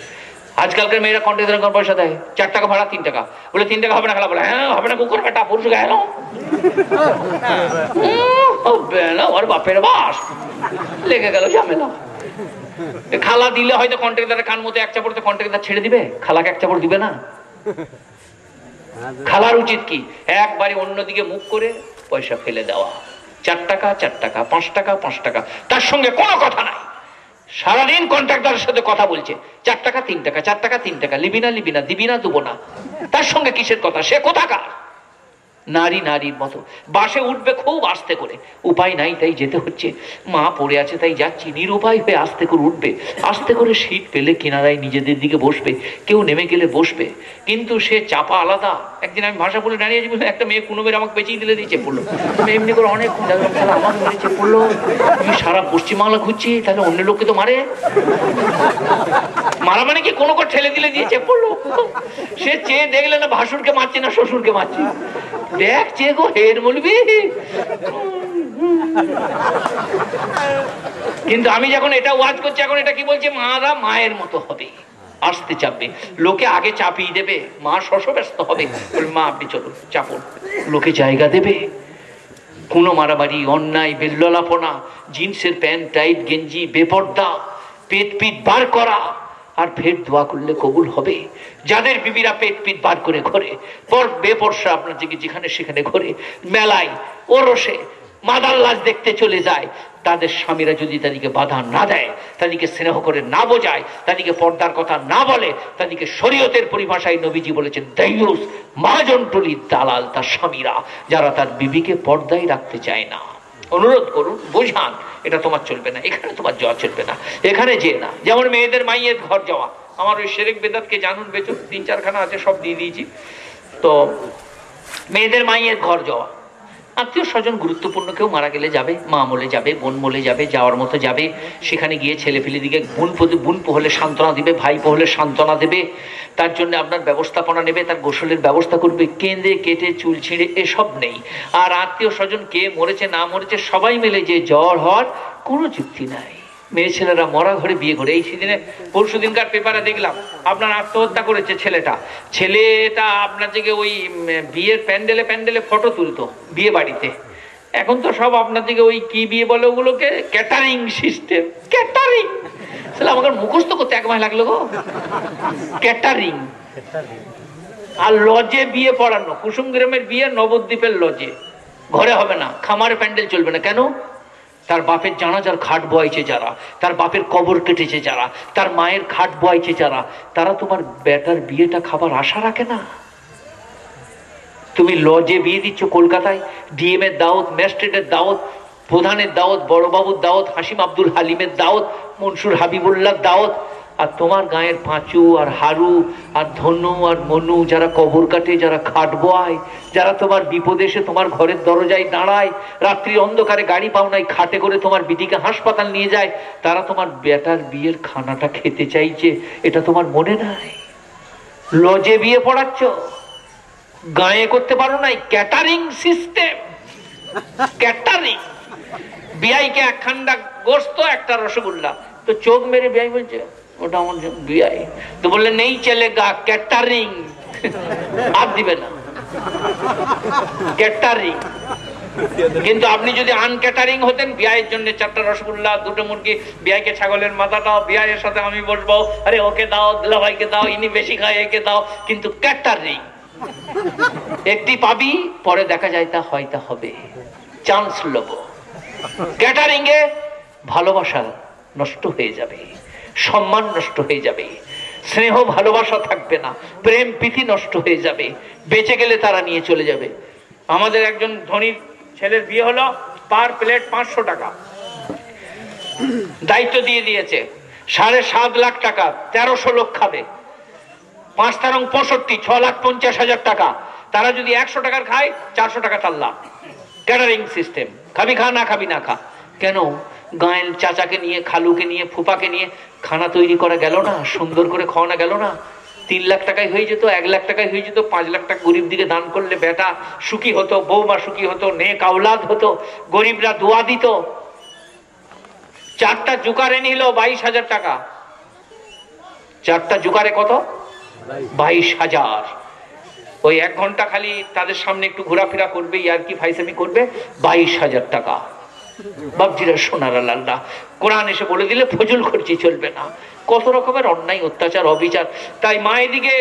আজকালকার মেয়েরা কন্ট্রাক্টার কোন পয়সা দেয়। চার টাকা ভাড়া, তিন টাকা। বলে, তিন টাকা হবে না খেলা, বলে হ্যাঁ হবে না, কুকুর বেটা পুরুষ গায়ে না ওর বাপের বাস। লেগে গেল ঝামেলা। খালা দিলে হয়তো কন্ট্রাক্টারের কান মতো এক চাপড়তে কন্ট্রাক্টার ছেড়ে দিবে? খালাকে এক চাপড় দিবে না? খালার উচিত কি? একবারে অন্যদিকে মুখ করে পয়সা ফেলে দেওয়া। চার টাকা চার টাকা, পাঁচ টাকা পাঁচ টাকা। তার সঙ্গে কোনো কথা নাই। সারাদিন কন্ট্রাক্টরের সাথে কথা বলছে। চার টাকা, তিন টাকা, চার টাকা, তিন টাকা, লিবি না লিবি না, দিবি না, দেবো না। তার সঙ্গে কিসের কথা? সে কোথাকার? নারী নারীর মতো। বাসে উঠবে খুব আস্তে করে। উপায় নাই, তাই যেতে হচ্ছে। মা পড়ে আছে, তাই যাচ্ছি। নিরুপায় হয়ে আস্তে করে উঠবে। আস্তে করে সিট পেলে কিনারায় নিজেদের দিকে বসবে। কেউ নেমে গেলে বসবে। কিন্তু সে চাপা আলাদা। একদিন আমি ভাষা বলে দাঁড়িয়েছি বলে একটা মেয়ে কোনো মেয়ের আমাকে বেঁচেই দিলে, দিয়েছে পড়ল। এমনি করে অনেক মেরেছে পড়ল। আমি সারা পশ্চিমবাংলা ঘুরছি, তাহলে অন্য লোককে তো মারে। মারা মানে কি? কোনো করে ঠেলে দিলে, দিয়েছে, পড়ল। সে চেয়ে দেখলে না ভাসুরকে মারছে, না শ্বশুরকে মারছে। দেখ চেয়ে গো হের বলবি। কিন্তু আমি যখন এটা ওয়াজ করছি, এখন এটা কি বলছে? মারা মায়ের মতো হবে। আসতে চাপবে। লোকে আগে চাপিয়ে দেবে। মা শশ ব্যস্ত হবে মা, আপনি চলুন, চাপুন। লোকে জায়গা দেবে। কোনো মারামারি, অন্যায়, বেল্ললাপনা, জিন্সের প্যান্ট, টাইট, গেঞ্জি, বেপর্দা, পেট পিট বার করা। আর ফের দোয়া করলে কবুল হবে। যাদের বিবিরা পেট পিট বার করে ঘরে পর বেপরসা আপনার দিকে যেখানে সেখানে ঘরে, মেলায়, ওরসে, মাদার লাশ দেখতে চলে যায়। তাদের স্বামীরা যদি তাদেরকে বাধা না দেয়, তাদেরকে স্নেহ করে না বোঝায়, তাদেরকে পর্দার কথা না বলে, তাদেরকে শরীয়তের পরিভাষায় নবীজি বলেছেন দাইয়ুস মহাজনটলি দালাল তার স্বামীরা, যারা তার বিবিকে পর্দায় রাখতে চায় না। অনুরোধ করুন, বোঝান। এটা তোমার চলবে না, এখানে তোমার যাওয়া চলবে না, এখানে যেয়ে না। যেমন মেয়েদের মাইয়ের ঘর যাওয়া, আমার ওই শেরেক বেদাতকে জানুন বেচুন, তিন চারখানা আছে, সব দিয়ে দিয়েছি। তো মেয়েদের মাইয়ের ঘর যাওয়া আত্মীয় স্বজন গুরুত্বপূর্ণ কেউ মারা গেলে যাবে, মা মলে যাবে, বোন মলে যাবে, যাওয়ার মতো যাবে, সেখানে গিয়ে ছেলে ফেলে দিকে বোন বোন পোহলে সান্ত্বনা দেবে, ভাই পোহলে সান্ত্বনা দেবে, তার জন্য আপনার ব্যবস্থাপনা নেবে, তার গোসলের ব্যবস্থা করবে, কেঁদে, কেটে, চুল ছিঁড়ে, এসব নেই। আর আত্মীয় স্বজন কে মরেছে, না মরেছে, সবাই মিলে যে জ্বর হওয়ার কোনো যুক্তি নাই। মেয়ে ছেলেরা মরা ঘরে বিয়ে করে। এই সিজনে পরশু দিনকার পেপারে দেখলাম, আপনার আত্মহত্যা করেছে ছেলেটা। ছেলেটা আপনার থেকে ওই বিয়ের প্যান্ডেলে প্যান্ডেলে ফটো তুলতো, বিয়ে বাড়িতে। এখন তো সব আপনার দিকে ওই কি বিয়ে বলে ওগুলোকে? ক্যাটারিং সিস্টেম ক্যাটারিং তাহলে আমাকে মুখস্থ করতে এক মাস লাগল গো। ক্যাটারিং আর লজে বিয়ে পড়ানো, কুসুম গ্রামের বিয়ে নবদ্বীপের লজে। ঘরে হবে না, খামারে প্যান্ডেল চলবে না। কেন? তার বাপের জানাজার খাট বয়েছে যারা, তার বাপের কবর কেটেছে যারা, তার মায়ের খাট বয়েছে যারা, তারা তোমার বেটার বিয়েটা খাবার আশা রাখে না? তুমি লজে বিয়ে দিচ্ছ কলকাতায় ডিএম এর দাওয়াত, ম্যাজিস্ট্রেটের দাওয়াত, প্রধানের দাওয়াত, বড়বাবুর দাওয়াত, হাসিম আব্দুল হালিমের দাওয়াত, মনসুর হাবিবুল্লাহ দাওয়াত আর তোমার গায়ের পাঁচু আর হারু আর ধনু আর মনু যারা কবর কাটে, যারা খাট বয় যারা তোমার বিপদে এসে তোমার ঘরের দরজায় দাঁড়ায়, রাত্রি অন্ধকারে গাড়ি পাও নাই খাটে করে তোমার বিটিকে হাসপাতাল নিয়ে যায়, তারা তোমার বেটার বিয়ের খানাটা খেতে চাইছে, এটা তোমার মনে নাই? লজে বিয়ে পড়াচ্ছ? গায়ে করতে পারো নাই? Catering system. ক্যাটারিং। বিআইকে একখান্ডা গোস্ত, একটা রসগোল্লা। তো চোখ মেরে বিআই বলছে ওটা আমার বিআই তো বললে, নেই চলে গা ক্যাটারিং আর দিবে না। ক্যাটারিং কিন্তু আপনি যদি আনক্যাটারিং হতেন, বিয়ের জন্য চারটা রসগোল্লা, দুটো মুরগি বিয়াইকে ছাগলের মাথা দাও, বিয়ের সাথে আমি বসবো। আরে, ওকে দাও, দুলাভাইকে দাও, ইনি বেশি খায়, একে দাও। কিন্তু ক্যাটারিং একটি পাবি, পরে দেখা যায় তা হয় তা হবে। চান্স লব। ক্যাটারিং এ ভালোবাসা নষ্ট হয়ে যাবে। সম্মান নষ্ট হয়ে যাবে। স্নেহ, ভালোবাসা থাকবে না। প্রেম, প্রীতি নষ্ট হয়ে যাবে। বেঁচে গেলে তারা নিয়ে চলে যাবে। আমাদের একজন ধনীর ছেলের বিয়ে হলো, পার প্লেট পাঁচশো টাকা। দায়িত্ব দিয়ে দিয়েছে। সাড়ে সাত লাখ টাকা, তেরোশো লোক খাবে। পাঁচ তারং পঁয়ষট্টি, ছ লাখ পঞ্চাশ হাজার টাকা। তারা যদি একশো টাকার খায়, চারশো টাকা তার লাভ। ক্যাটারিং সিস্টেম খাবি খা, না খাবি, না খা। কেন? গায়ের চাচাকে নিয়ে, খালুকে নিয়ে, ফুপাকে নিয়ে খানা তৈরি করা গেল না, সুন্দর করে খাওয়ানো গেল না? তিন লাখ টাকায় হয়ে যেত, এক লাখ টাকায় হয়ে যেত, পাঁচ লাখ টাকা গরিব দিকে দান করলে বেটা সুখী হতো, বৌমা সুখী হতো, নেক আওলাদ হতো, গরিবরা দোয়া দিত। চারটা জুকারে নিল বাইশ হাজার টাকা। চারটা জুকারে কত? বাইশ হাজার। ওই এক ঘণ্টা খালি তাদের সামনে একটু ঘোরাফেরা করবে আর কি ফাইসামি করবে? বাইশ হাজার টাকা। বাবজিরা সোনার আল্লাহ কোরআন এসে বলে দিলে ফজল খরচি চলবে না। কত রকমের অন্যায়, অত্যাচার, অবিচার। তাই মা এদিকে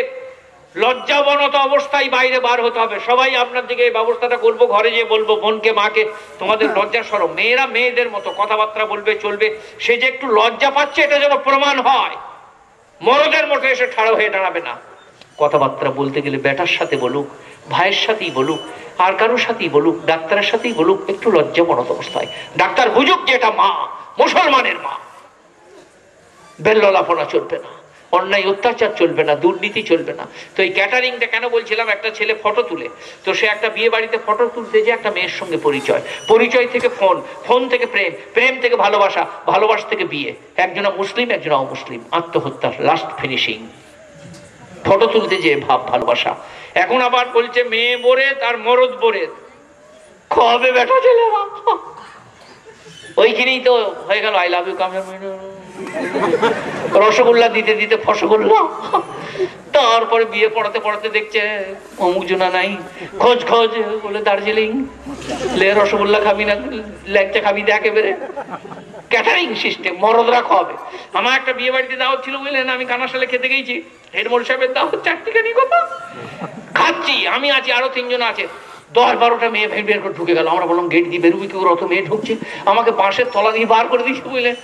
লজ্জাবনত অবস্থায় বাইরে বার হতে হবে। সবাই আপনার দিকে এই ব্যবস্থাটা করব, ঘরে যেয়ে বলব, বোনকে, মাকে, তোমাদের লজ্জা সরম। মেয়েরা মেয়েদের মতো কথাবার্তা বলবে, চলবে। সে যে একটু লজ্জা পাচ্ছে, এটা যেন প্রমাণ হয়। মরদের মতো এসে ঠাড়ো হয়ে দাঁড়াবে না। কথাবার্তা বলতে গেলে বেটার সাথে বলুক ভাইয়ের সাথেই বলুক, আর কারোর সাথেই বলুক, ডাক্তারের সাথেই বলুক, একটু লজ্জাবনত অবস্থায়। ডাক্তার বুঝুক যে এটা মা, মুসলমানের মা। বেল্ললাপনা চলবে না, অন্যায় অত্যাচার চলবে না, দুর্নীতি চলবে না। তো এই ক্যাটারিংটা কেন বলছিলাম? একটা ছেলে ফটো তুলে, তো সে একটা বিয়ে বাড়িতে ফটো তুলতে যে একটা মেয়ের সঙ্গে পরিচয়। পরিচয় থেকে ফোন ফোন থেকে প্রেম প্রেম থেকে ভালোবাসা ভালোবাসা থেকে বিয়ে। একজনা মুসলিম, একজনা অমুসলিম, আত্মহত্যার লাস্ট ফিনিশিং ফটো তুলতে যে ভাব, ভালোবাসা। এখন আবার বলছে, মেয়ে বোরে তার মরদ বোরে কবে বেটা ছেলে ওইখানেই তো হয়ে গেল I love you come rasgulla দিতে দিতে ফসগোল্লা। তারপরে বিয়ে পড়াতে পড়াতে দেখছে অমুক জনা নাই। খোঁজ খোঁজ, বলে দার্জিলিং। লে রসগোল্লা খাবি না, ল্যাংচা খাবি দেখ এবারে ক্যাটারিং সিস্টেম মরদরা খাওয়াবে। আমার একটা বিয়ে বাড়িতে দাওয়াত ছিল বুঝলেন, আমি কানাশালে খেতে গেছি। হেডমোল সাহেবের দাওয়াত চারটিখানি কথা। খাচ্ছি, আমি আছি, আরও তিনজন আছে। দশ বারোটা মেয়ে ভেট বের করে ঢুকে গেল। আমরা বললাম, গেট দিয়ে বেরোবি কি অত মেয়ে ঢুকছে। আমাকে বাঁশের তলা দিয়ে বার করে দিয়েছে বুঝলেন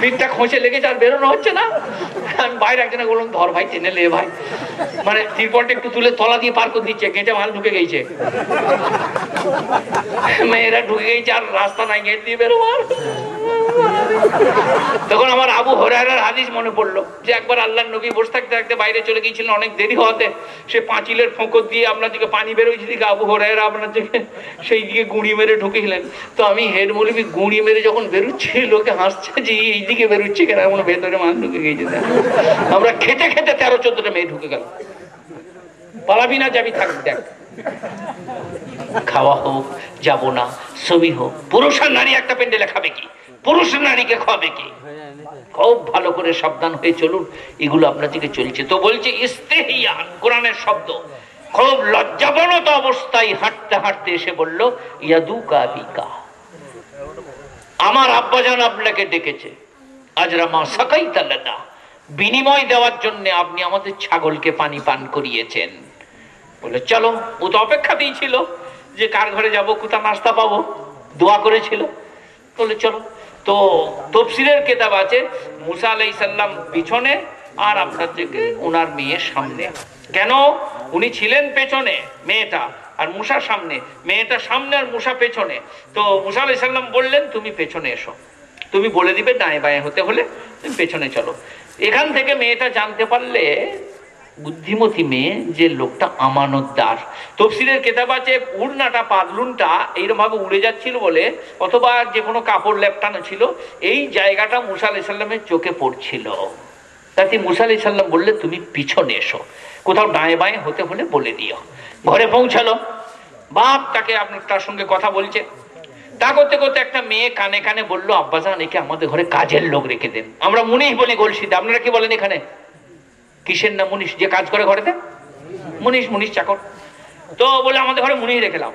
পিঠটা খোঁচে লেগেছে, আর বেরোনো হচ্ছে না। আমি বাইরে একজনে বললাম, ধর ভাই, টেনে লে ভাই। মানে তিরপলটা একটু তুলে তলা দিয়ে পার করে দিচ্ছে, গেটে মাল ঢুকে গেছে। মেয়েরা ঢুকে গেছে, আর রাস্তা নাই, গেট দিয়ে বেরোবার। তখন আমার আবু হরার হাদিস মনে পড়ল যে একবার আল্লাহ নবী বসে থাকতে থাকতে বাইরে চলে গিয়েছিলেন, অনেক দেরি হওয়াতে। সে পাঁচিলের ফোঁকর দিয়ে আপনার দিকে পানি বেরোয় দিকে আবু হরাইরা আপনার দিকে সেই দিকে গুঁড়ি মেরে ঢুকেছিলেন। তো আমি হেড মলিবি গুঁড়ি মেরে যখন বেরোচ্ছি, লোকে হাসছে যে এই দিকে বেরোচ্ছে কেন? এমন ভেতরে মানুষ ঢুকে গিয়েছে আমরা খেতে খেতে তেরো চোদ্দটা মেয়ে ঢুকে গেল। পালাবি না, যাবি, থাক, দেখ। খাওয়া হোক, যাব না, ছবি হোক, পুরুষ আর নারী একটা প্যান্ডেলে খাবে কি? পুরুষ নারীকে খাবে কি? খুব ভালো করে সাবধান হয়ে চলুন, এগুলো আপনার দিকে চলছে। তো বলছে, ইস্তেহিয়ান, কোরআনের শব্দ। খুব লজ্জাবনত অবস্থায় হাঁটতে হাঁটতে এসে বলল ইয়াদু কাবিকা আমার আব্বাজান আপনাকে ডেকেছে। আজরা মা সাকাই তালেনা বিনিময় দেওয়ার জন্য আপনি আমাদের ছাগলকে পানি পান করিয়েছেন। বলে, চলো, ও তো অপেক্ষা দিয়েছিল যে কার ঘরে যাব কোথা নাস্তা পাবো? দোয়া করেছিল। বলে, চলো। তো তফসিলের কেতাব আছে, মুসা আলাই সাল্লাম পিছনে আর আপনার থেকে ওনার মেয়ের সামনে। কেন? উনি ছিলেন পেছনে, মেয়েটা, আর মুসা সামনে, মেয়েটা সামনে আর মুসা পেছনে। তো মুসা আলাই সাল্লাম বললেন, তুমি পেছনে এসো। তুমি বলে দিবে ডায়ে বায়ে হতে হলে তুমি পেছনে চলো। এখান থেকে মেয়েটা জানতে পারলে বুদ্ধিমতী মেয়ে যে লোকটা আমানতদার। তফসিলের কেতাব আছে, উড়নাটা পাদলুনটা এইরকম ভাবে উড়ে যাচ্ছিল বলে, অথবা যে কোনো কাপড় লেপটানো ছিল, এই জায়গাটা মুসা আলি সাল্লামের চোখে পড়ছিল। তাতে মুসা আলি সাল্লাম বললে, তুমি পিছনে এসো, কোথাও ডায়ে বায়ে হতে হলে বলে দিও। ঘরে পৌঁছালো। বাপ তাকে আপনার, তার সঙ্গে কথা বলছে। তা করতে করতে একটা মেয়ে কানে কানে বলল, আব্বাজান, একে আমাদের ঘরে কাজের লোক রেখে দেন। আমরা মনেই বলি, গলসিতে। আপনারা কি বলেন এখানে? কিসের না মুনিশ? যে কাজ করে ঘরেতে? মুনিশ মুনিশ চাকর। তো বলে আমাদের ঘরে মুনিশ রেখেলাম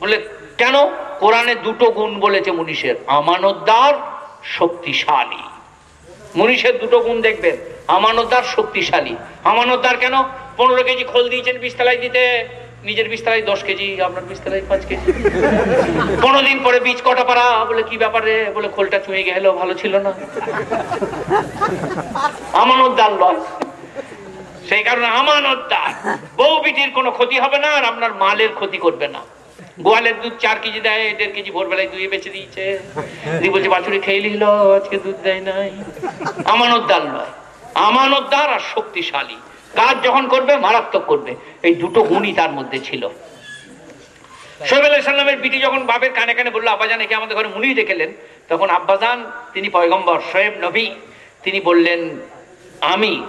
বলে, কেন? কোরআনে দুটো গুণ বলেছে মুনিশের। আমানতদার শক্তিশালী। মুনিশের দুটো গুণ দেখবেন। আমানতদার শক্তিশালী। আমানতদার কেন? পনেরো কেজি খোল দিয়েছেন বিস্তালায় দিতে। নিজের বিস্তালায় দশ কেজি, আপনার বিস্তালায় পাঁচ কেজি। পনেরো দিন পরে বীজ কটা পারা বলে, কি ব্যাপারে বলে, খোলটা চুঁয়ে গেল ভালো ছিল না। আমানতদার লয়। সেই কারণে আমানতদার বউ বিটির কোনো ক্ষতি হবে না আর আপনার মালের ক্ষতি করবে না। গোয়ালের দুধ চার কেজি দেয় দেড় কেজি ভোরবেলায় দুয়ে বেঁচে দিয়েছে। দিয়ে বলছে, বাছুরি খেয়ে নিল, আজকে দুধ দেয় নাই। আমানতদার নয়। আমানতদার আর শক্তিশালী। কাজ যখন করবে, মারাত্মক করবে। এই দুটো গুণই তার মধ্যে ছিল। সোহেব সাল্লামের বিটি যখন বাপের কানে কানে বলল আব্বাজান একে আমাদের ঘরে মুনি দেখেলেন তখন আব্বাজান তিনি পয়গম্বর, সোহেব নবী, তিনি বললেন, আমি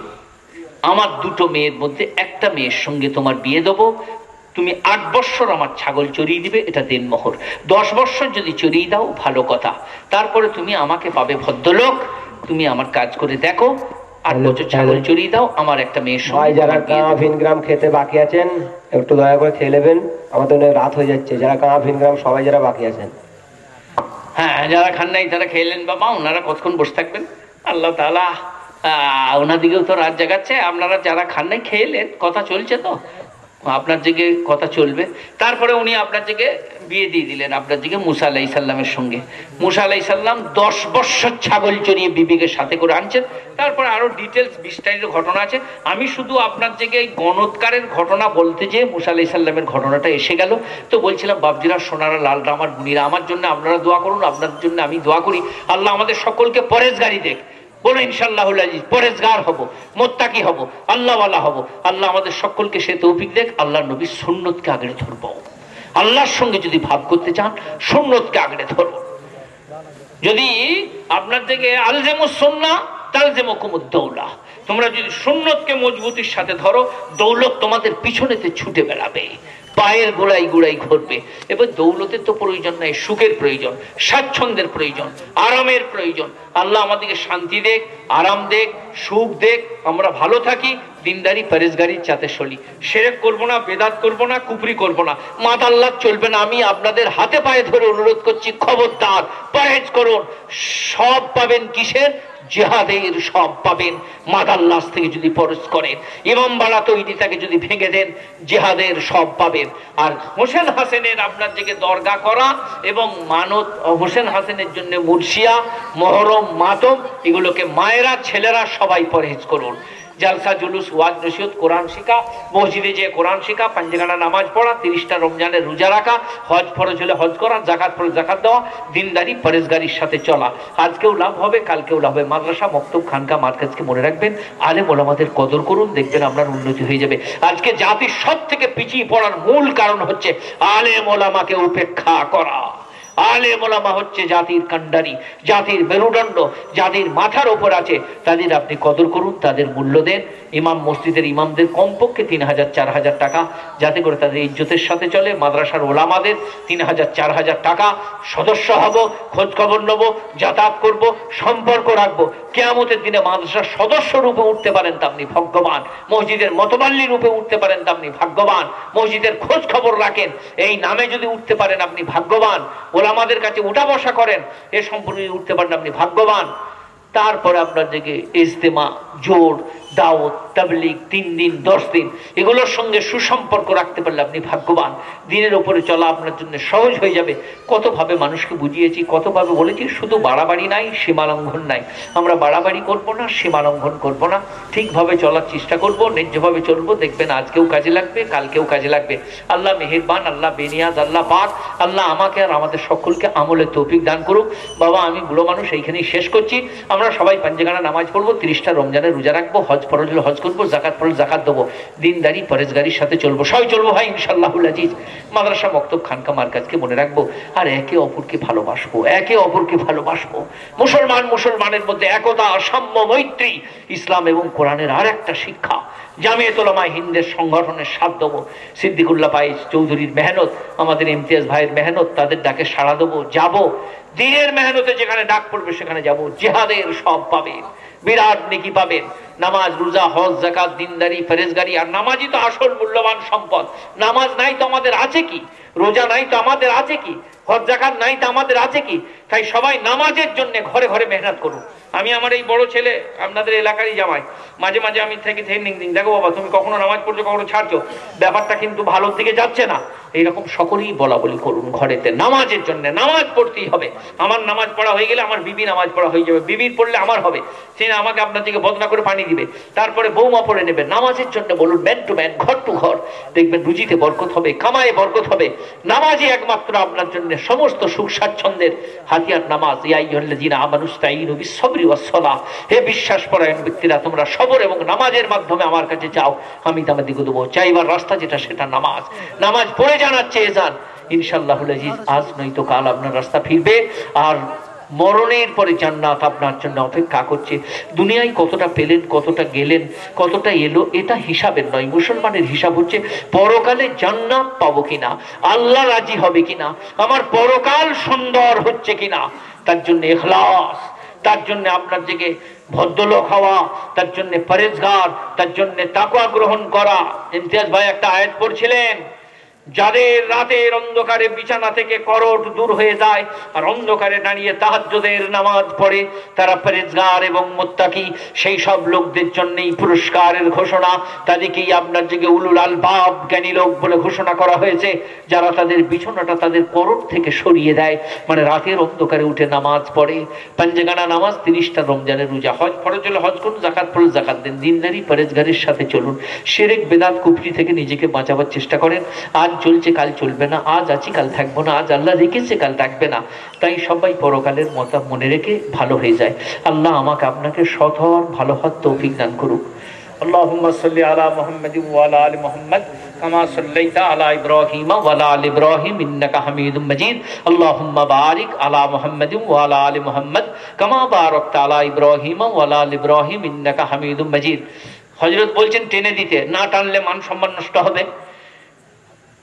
আমার দুটো মেয়ের মধ্যে একটা মেয়ের সঙ্গে তোমার বিয়ে দেবো। তুমি আট বৎসর আমার ছাগল চড়িয়ে দিবে এটা দেনমোহর। দশ বৎসর যদি চড়িয়ে দাও ভালো কথা। তারপরে তুমি আমাকে পাবে ভদ্রলোক। তুমি আমার কাজ করে দেখো। আট বছর ছাগল চড়িয়ে দাও আমার একটা মেয়ের সঙ্গে যারা। ভিনগ্রাম খেতে বাকি আছেন একটু দয়া করে খেয়ে নেবেন। আমাদের রাত হয়ে যাচ্ছে। যারা ভিনগ্রাম সবাই যারা বাকি আছেন। হ্যাঁ যারা খান নাই তারা খেলেন বাবা। ওনারা কতক্ষণ বসে থাকবেন? আল্লাহ তালা ওনাদিকেও তো রাত জাগাচ্ছে, আপনারা যারা খান নাই খেয়েলেন কথা চলছে তো। আপনার দিকে কথা চলবে। তারপরে উনি আপনার দিকে বিয়ে দিয়ে দিলেন, আপনার দিকে মুসা আলাই সাল্লামের সঙ্গে। মুসা আলাই সাল্লাম দশ বৎসর ছাগল চড়িয়ে বিবিকে সাথে করে আনছেন। তারপরে আরও ডিটেলস বিস্তারিত ঘটনা আছে। আমি শুধু আপনার দিকে এই গণৎকারের ঘটনা বলতে যে মুসা আলাই সাল্লামের ঘটনাটা এসে গেল। তো বলছিলাম বাবজিরা সোনারা, লাল রামার গুণীরা আমার জন্য আপনারা দোয়া করুন আপনার জন্য আমি দোয়া করি। আল্লাহ আমাদের সকলকে পরেশগারি দেখ। বলো ইনশাল্লাহ পরেজগার হব, মোত্তাকি হব, আল্লাহওয়ালা হব। আল্লাহ আমাদের সকলকে সে তৌফিক দেখ আল্লাহ নবী সুন্নতকে আগড়ে ধরব। আল্লাহর সঙ্গে যদি ভাব করতে চান, সুন্নতকে আগড়ে ধরব। যদি আপনার থেকে আলজেমুসন্না তালজেমকুমুদ্দৌলা তোমরা যদি সুন্নতকে মজবুতির সাথে ধরো, দৌলত তোমাদের পিছনেতে ছুটে বেড়াবে। পায়ের গোড়াই গোড়াই ঘুরবে এবার দৌলতের তো প্রয়োজন নাই, সুখের প্রয়োজন, স্বাচ্ছন্দ্যের প্রয়োজন, আরামের প্রয়োজন। আল্লাহ আমাদেরকে শান্তি দেখ, আরাম দেখ, সুখ দেখ, আমরা ভালো থাকি, দিনদারি, পরেশগারির চাতে চলি সেরেক করব না, বেদাত করব না কুপরি করব না। মাত আল্লাহ চলবে না, আমি আপনাদের হাতে পায়ে ধরে অনুরোধ করছি, খবরদার পরহেজ করুন। সব পাবেন কিসের? জেহাদের সব পাবেন। মাদাল্লাস থেকে যদি পরশ করেন, ইমাম বাড়া তৈরিটাকে যদি ভেঙে দেন, জেহাদের সব পাবেন। আর হোসেন হাসেনের আপনার দিকে দরগা করা এবং মানত, হোসেন হাসেনের জন্য মুর্শিয়া, মহরম, মাতম, এগুলোকে মায়েরা, ছেলেরা সবাই পরহেজ করুন। জালসা জুলুস, ওয়াজ নসিহত, কোরআন শিখা, মসজিদে যে কোরআন শিখা পাঞ্জেগানা নামাজ পড়া, তিরিশটা রমজানের রোজা রাখা, হজ ফরজ হলে হজ করা, জাকাত ফরজ জাকাত দেওয়া, দিনদারি পরেশগারির সাথে চলা। আজকেও লাভ হবে, কালকেও লাভ হবে। মাদ্রাসা, মক্তব, খানকা, মার্কাজকে মনে রাখবেন আলে মোলামাদের কদর করুন, দেখবেন আপনার উন্নতি হয়ে যাবে। আজকে জাতির সব থেকে পিছিয়ে পড়ার মূল কারণ হচ্ছে আলে মোলামাকে উপেক্ষা করা। আলেম ওলামা হচ্ছে জাতির কান্ডারি জাতির মেরুদণ্ড, জাতির মাথার ওপর আছে। তাদের আপনি কদর করুন, তাদের মূল্য দেন। ইমাম মসজিদের ইমামদের কমপক্ষে তিন হাজার, চার হাজার টাকা। যাতে করে তাদের ইজ্জতের সাথে চলে, মাদ্রাসার ওলামাদের তিন হাজার, চার হাজার টাকা। সদস্য হব খোঁজ খবর নেব, যাতায়াত করব, সম্পর্ক রাখব। কেয়ামতের দিনে মাদ্রাসার সদস্য রূপে উঠতে পারেন তা আপনি ভাগ্যবান। মসজিদের মতবাল্লি রূপে উঠতে পারেন তা আপনি ভাগ্যবান। মসজিদের খোঁজ খবর রাখেন। এই নামে যদি উঠতে পারেন আপনি ভাগ্যবান। ওলামাদের কাছে উঠা বসা করেন, এ সম্পর্কে উঠতে পারেন আপনি ভাগ্যবান। তারপরে আপনার দিকে ইজতেমা, জোর দাওয়াত, তাবলিগ, তিন দিন, দশ দিন, এগুলোর সঙ্গে সুসম্পর্ক রাখতে পারলে আপনি ভাগ্যবান। দিনের উপরে চলা আপনার জন্য সহজ হয়ে যাবে। কতভাবে মানুষকে বুঝিয়েছি, কতভাবে বলেছি, শুধু বাড়াবাড়ি নাই সীমালঙ্ঘন নাই। আমরা বাড়াবাড়ি করব না সীমালঙ্ঘন করব না। ঠিকভাবে চলার চেষ্টা করব, ন্যায্যভাবে চলবো। দেখবেন আজকেও কাজে লাগবে, কালকেও কাজে লাগবে। আল্লাহ মেহেরবান, আল্লাহ বেনিয়াজ, আল্লাহ পাক, আল্লাহ আমাকে আর আমাদের সকলকে আমলের তৌফিক দান করুক। বাবা, আমি বুড়ো মানুষ, এইখানেই শেষ করছি। আমরা সবাই পাঞ্জেগানা নামাজ পড়ব, তিরিশটা রমজানের রোজা রাখব, হজ ফরজ হলে হজ করব, জাকাত ফরজ, জাকাত দেবো। দিনদারি পরেশগারির সাথে চলবো। সবাই চলবো ভাই ইনশাল্লাহুল আজিজ। মাদ্রাসা মক্তব খানকা মার্কাজকে মনে রাখব? আর একে অপরকে ভালোবাসবো, একে অপরকে ভালোবাসবো। মুসলমান মুসলমানের মধ্যে একতা, সাম্য, মৈত্রী, ইসলাম এবং কোরআনের আর একটা শিক্ষা। জামিয়তুলামায় হিন্দের সংগঠনের সাথ দেবো। সিদ্দিকুল্লাহ পাই চৌধুরীর মেহনত, আমাদের ইমতিয়াজ ভাইয়ের মেহনত, তাদের ডাকে সাড়া দেবো, যাব। দিনের মেহনতে যেখানে ডাক পড়বে, সেখানে যাব। জেহাদের সব পাবেন বিরাট নেকি পাবেন। নামাজ, রোজা, হজ জাকাত দিনদারি ফেরেজগারি আর নামাজই তো আসল মূল্যবান সম্পদ। নামাজ নাই তো আমাদের আছে কি? রোজা নাই তো আমাদের আছে কি? হজ জাকাত নাই তো আমাদের আছে কি? তাই সবাই নামাজের জন্য ঘরে ঘরে মেহনত করুন। আমি আমার এই বড় ছেলে, আপনাদের এলাকারই জামাই। মাঝে মাঝে আমি থেকে থেকে দিন দেখো বাবা, তুমি কখনো নামাজ পড়ছো, কখনো ছাড়ছো। ব্যাপারটা কিন্তু ভালোর দিকে যাচ্ছে না। এইরকম সকলেই বলা বলি করুন ঘরেতে। নামাজের জন্য নামাজ পড়তেই হবে। আমার নামাজ পড়া হয়ে গেলে আমার বিবি নামাজ পড়া হয়ে যাবে। বিবির পড়লে আমার হবে। সে আমাকে আপনার দিকে বদনা করে পানি দিবে। তারপরে বৌমা পড়ে নেবে। নামাজের জন্য বলুন ম্যান টু ম্যান ঘর টু ঘর। দেখবেন রুজিতে বরকত হবে, কামায় বরকত হবে। নামাজই একমাত্র আপনার জন্য সমস্ত সুখ স্বাচ্ছন্দ্যের হাতিয়ার নামাজ হে বিশ্বাস পরায়ণ ব্যক্তিরা, তোমরা সবর এবং নামাজের মাধ্যমে আমার কাছে চাও আমি তোমাদের দেবো চাইবার রাস্তা যেটা, সেটা নামাজ। নামাজ পড়ে জানার চেয়ে যান ইনশাল্লাহ আজিজ, আজ নয়তো কাল আপনার রাস্তা ফিরবে। আর মরণের পরে জান্নাত আপনার জন্য অপেক্ষা করছে। দুনিয়ায় কতটা পেলেন, কতটা গেলেন, কতটা এলো, এটা হিসাবের নয়, মুসলমানের হিসাব হচ্ছে পরকালে জান্নাত পাবো কিনা, আল্লাহ রাজি হবে কিনা, আমার পরকাল সুন্দর হচ্ছে কিনা, তার জন্য এখলাস, তার জন্য আপনার দিকে ভদ্রলোক হওয়া, তার জন্য পরেজগার, তার জন্য তাকুয়া গ্রহণ করা। ইমতিয়াজ ভাই একটা আয়াত পড়ছিলেন যাদের রাতের অন্ধকারে বিছানা থেকে করট দূর হয়ে যায় আর অন্ধকারে দাঁড়িয়ে তাহাজ্জুদের নামাজ পড়ে, তারা পরেজগার এবং মোত্তাকি। সেই সব লোকদের জন্যই পুরস্কারের ঘোষণা। তাদেরকেই আপনার দিকে উলুল আলবাব জ্ঞানী লোক বলে ঘোষণা করা হয়েছে, যারা তাদের বিছানাটা তাদের করট থেকে সরিয়ে দেয়। মানে রাতের অন্ধকারে উঠে নামাজ পড়ে। পাঞ্জেগানা নামাজ তিরিশটা রমজানের রোজা হজ ফরজ হলে হজ করুন জাকাত পড়লে জাকাত দেন। দিনদারি পরেজগারের সাথে চলুন। সেরেক বেদাত কুফরি থেকে নিজেকে বাঁচাবার চেষ্টা করেন। আজ চলছে কাল চলবে না আজ আছি কাল থাকবো না আজ আল্লাহ রেখেছে কাল থাকবে না তাই সবাই পরকালের মতা মনে রেখে ভালো হয়ে যায় আল্লাহ আমাকে আপনাকে সৎ হওয়ার ভালো হওয়ার তৌফিক দান করুক اللهم صل على محمد وعلى ال محمد كما صليت على ابراهيم وعلى ال ابراهيم انك حميد مجيد اللهم بارك على محمد وعلى ال محمد كما باركت على ابراهيم وعلى ال ابراهيم انك حميد مجيد হযরত বলছেন টেনে দিতে না টানলে মান সম্মান নষ্ট হবে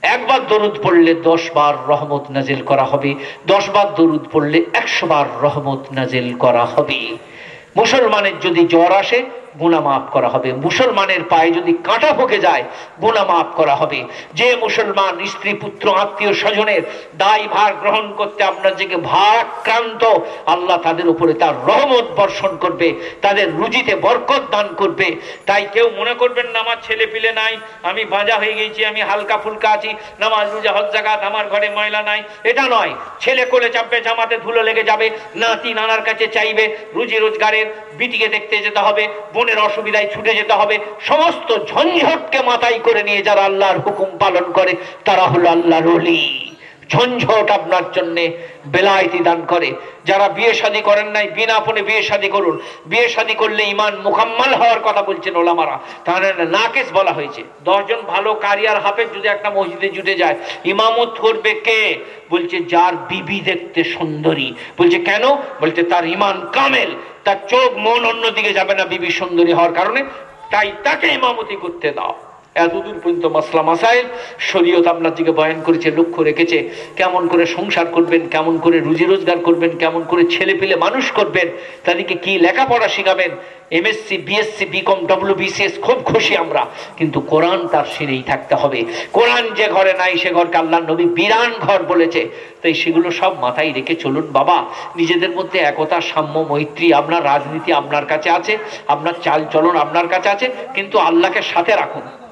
একবার দরুদ পড়লে দশ বার রহমত নাজিল করা হবে, দশ বার দরুদ পড়লে একশো বার রহমত নাজিল করা হবে। মুসলমানের যদি জ্বর আসে গুণা মাফ করা হবে। মুসলমানের পায়ে যদি কাঁটা ভোগে যায় গুণা মাফ করা হবে। যে মুসলমান, স্ত্রী, পুত্র, আত্মীয় স্বজনের দায় ভার গ্রহণ করতে আপনার যে ভারাক্রান্ত, আল্লাহ তাদের উপরে তার রহমত বর্ষণ করবে, তাদের রুজিতে বরকত দান করবে। তাই কেউ মনে করবেন না, আমার ছেলে পিলে নাই, আমি বাজা হয়ে গেছি আমি হালকা ফুলকা আছি, নামাজ, রুজা, হজ জাগাত আমার ঘরে ময়লা নাই। এটা নয়। ছেলে কোলে চাপবে, জামাতে ধুলো লেগে যাবে, নাতি, নানার কাছে চাইবে, রুজি, রোজগারের বিটিকে দেখতে যেতে হবে বোনের অসুবিধায় ছুটে যেতে হবে। সমস্ত ঝঞ্ঝটকে মাথায় করে নিয়ে যারা আল্লাহর হুকুম পালন করে, তারা হলো আল্লাহর অলি ঝঞ্ঝট আপনার জন্য বেলায়েতি দান করে। যারা বিয়ে শাদী করেন নাই, বিনা আপনে বিয়ে শাদী করুন। বিয়ে শাদী করলে ইমান মুকাম্মাল হওয়ার কথা বলছেন ওলামারা। তাহলে নাকেশ বলা হয়েছে। দশজন ভালো কারিয়ার হাফেজ যদি একটা মসজিদে জুটে যায়, ইমামত করবে কে? বলছে, যার বিবি দেখতে সুন্দরী। বলছে, কেন? বলছে, তার ইমান কামেল। তার চোখ মন অন্যদিকে যাবে না বিবি সুন্দরী হওয়ার কারণে। তাই তাকে ইমামতি করতে দাও। এতদূর পর্যন্ত মাসলা মাসাইল, শরীয়ত আপনার দিকে বয়ান করেছে, লক্ষ্য রেখেছে, কেমন করে সংসার করবেন, কেমন করে রুজি রোজগার করবেন, কেমন করে ছেলে পেলে মানুষ করবেন, তাদেরকে কি লেখাপড়া শিখাবেন? MSc BSc BCom W BCS খুব খুশি আমরা। কিন্তু কোরআন তার সিনেই থাকতে হবে। কোরআন যে ঘরে নাই, সে ঘরকে আল্লাহ নবী বিরান ঘর বলেছে। তাই সেগুলো সব মাথায় রেখে চলুন বাবা, নিজেদের মধ্যে একতা, সাম্য, মৈত্রী, আপনার রাজনীতি আপনার কাছে আছে, আপনার চাল চলন আপনার কাছে আছে, কিন্তু আল্লাহকে সাথে রাখুন।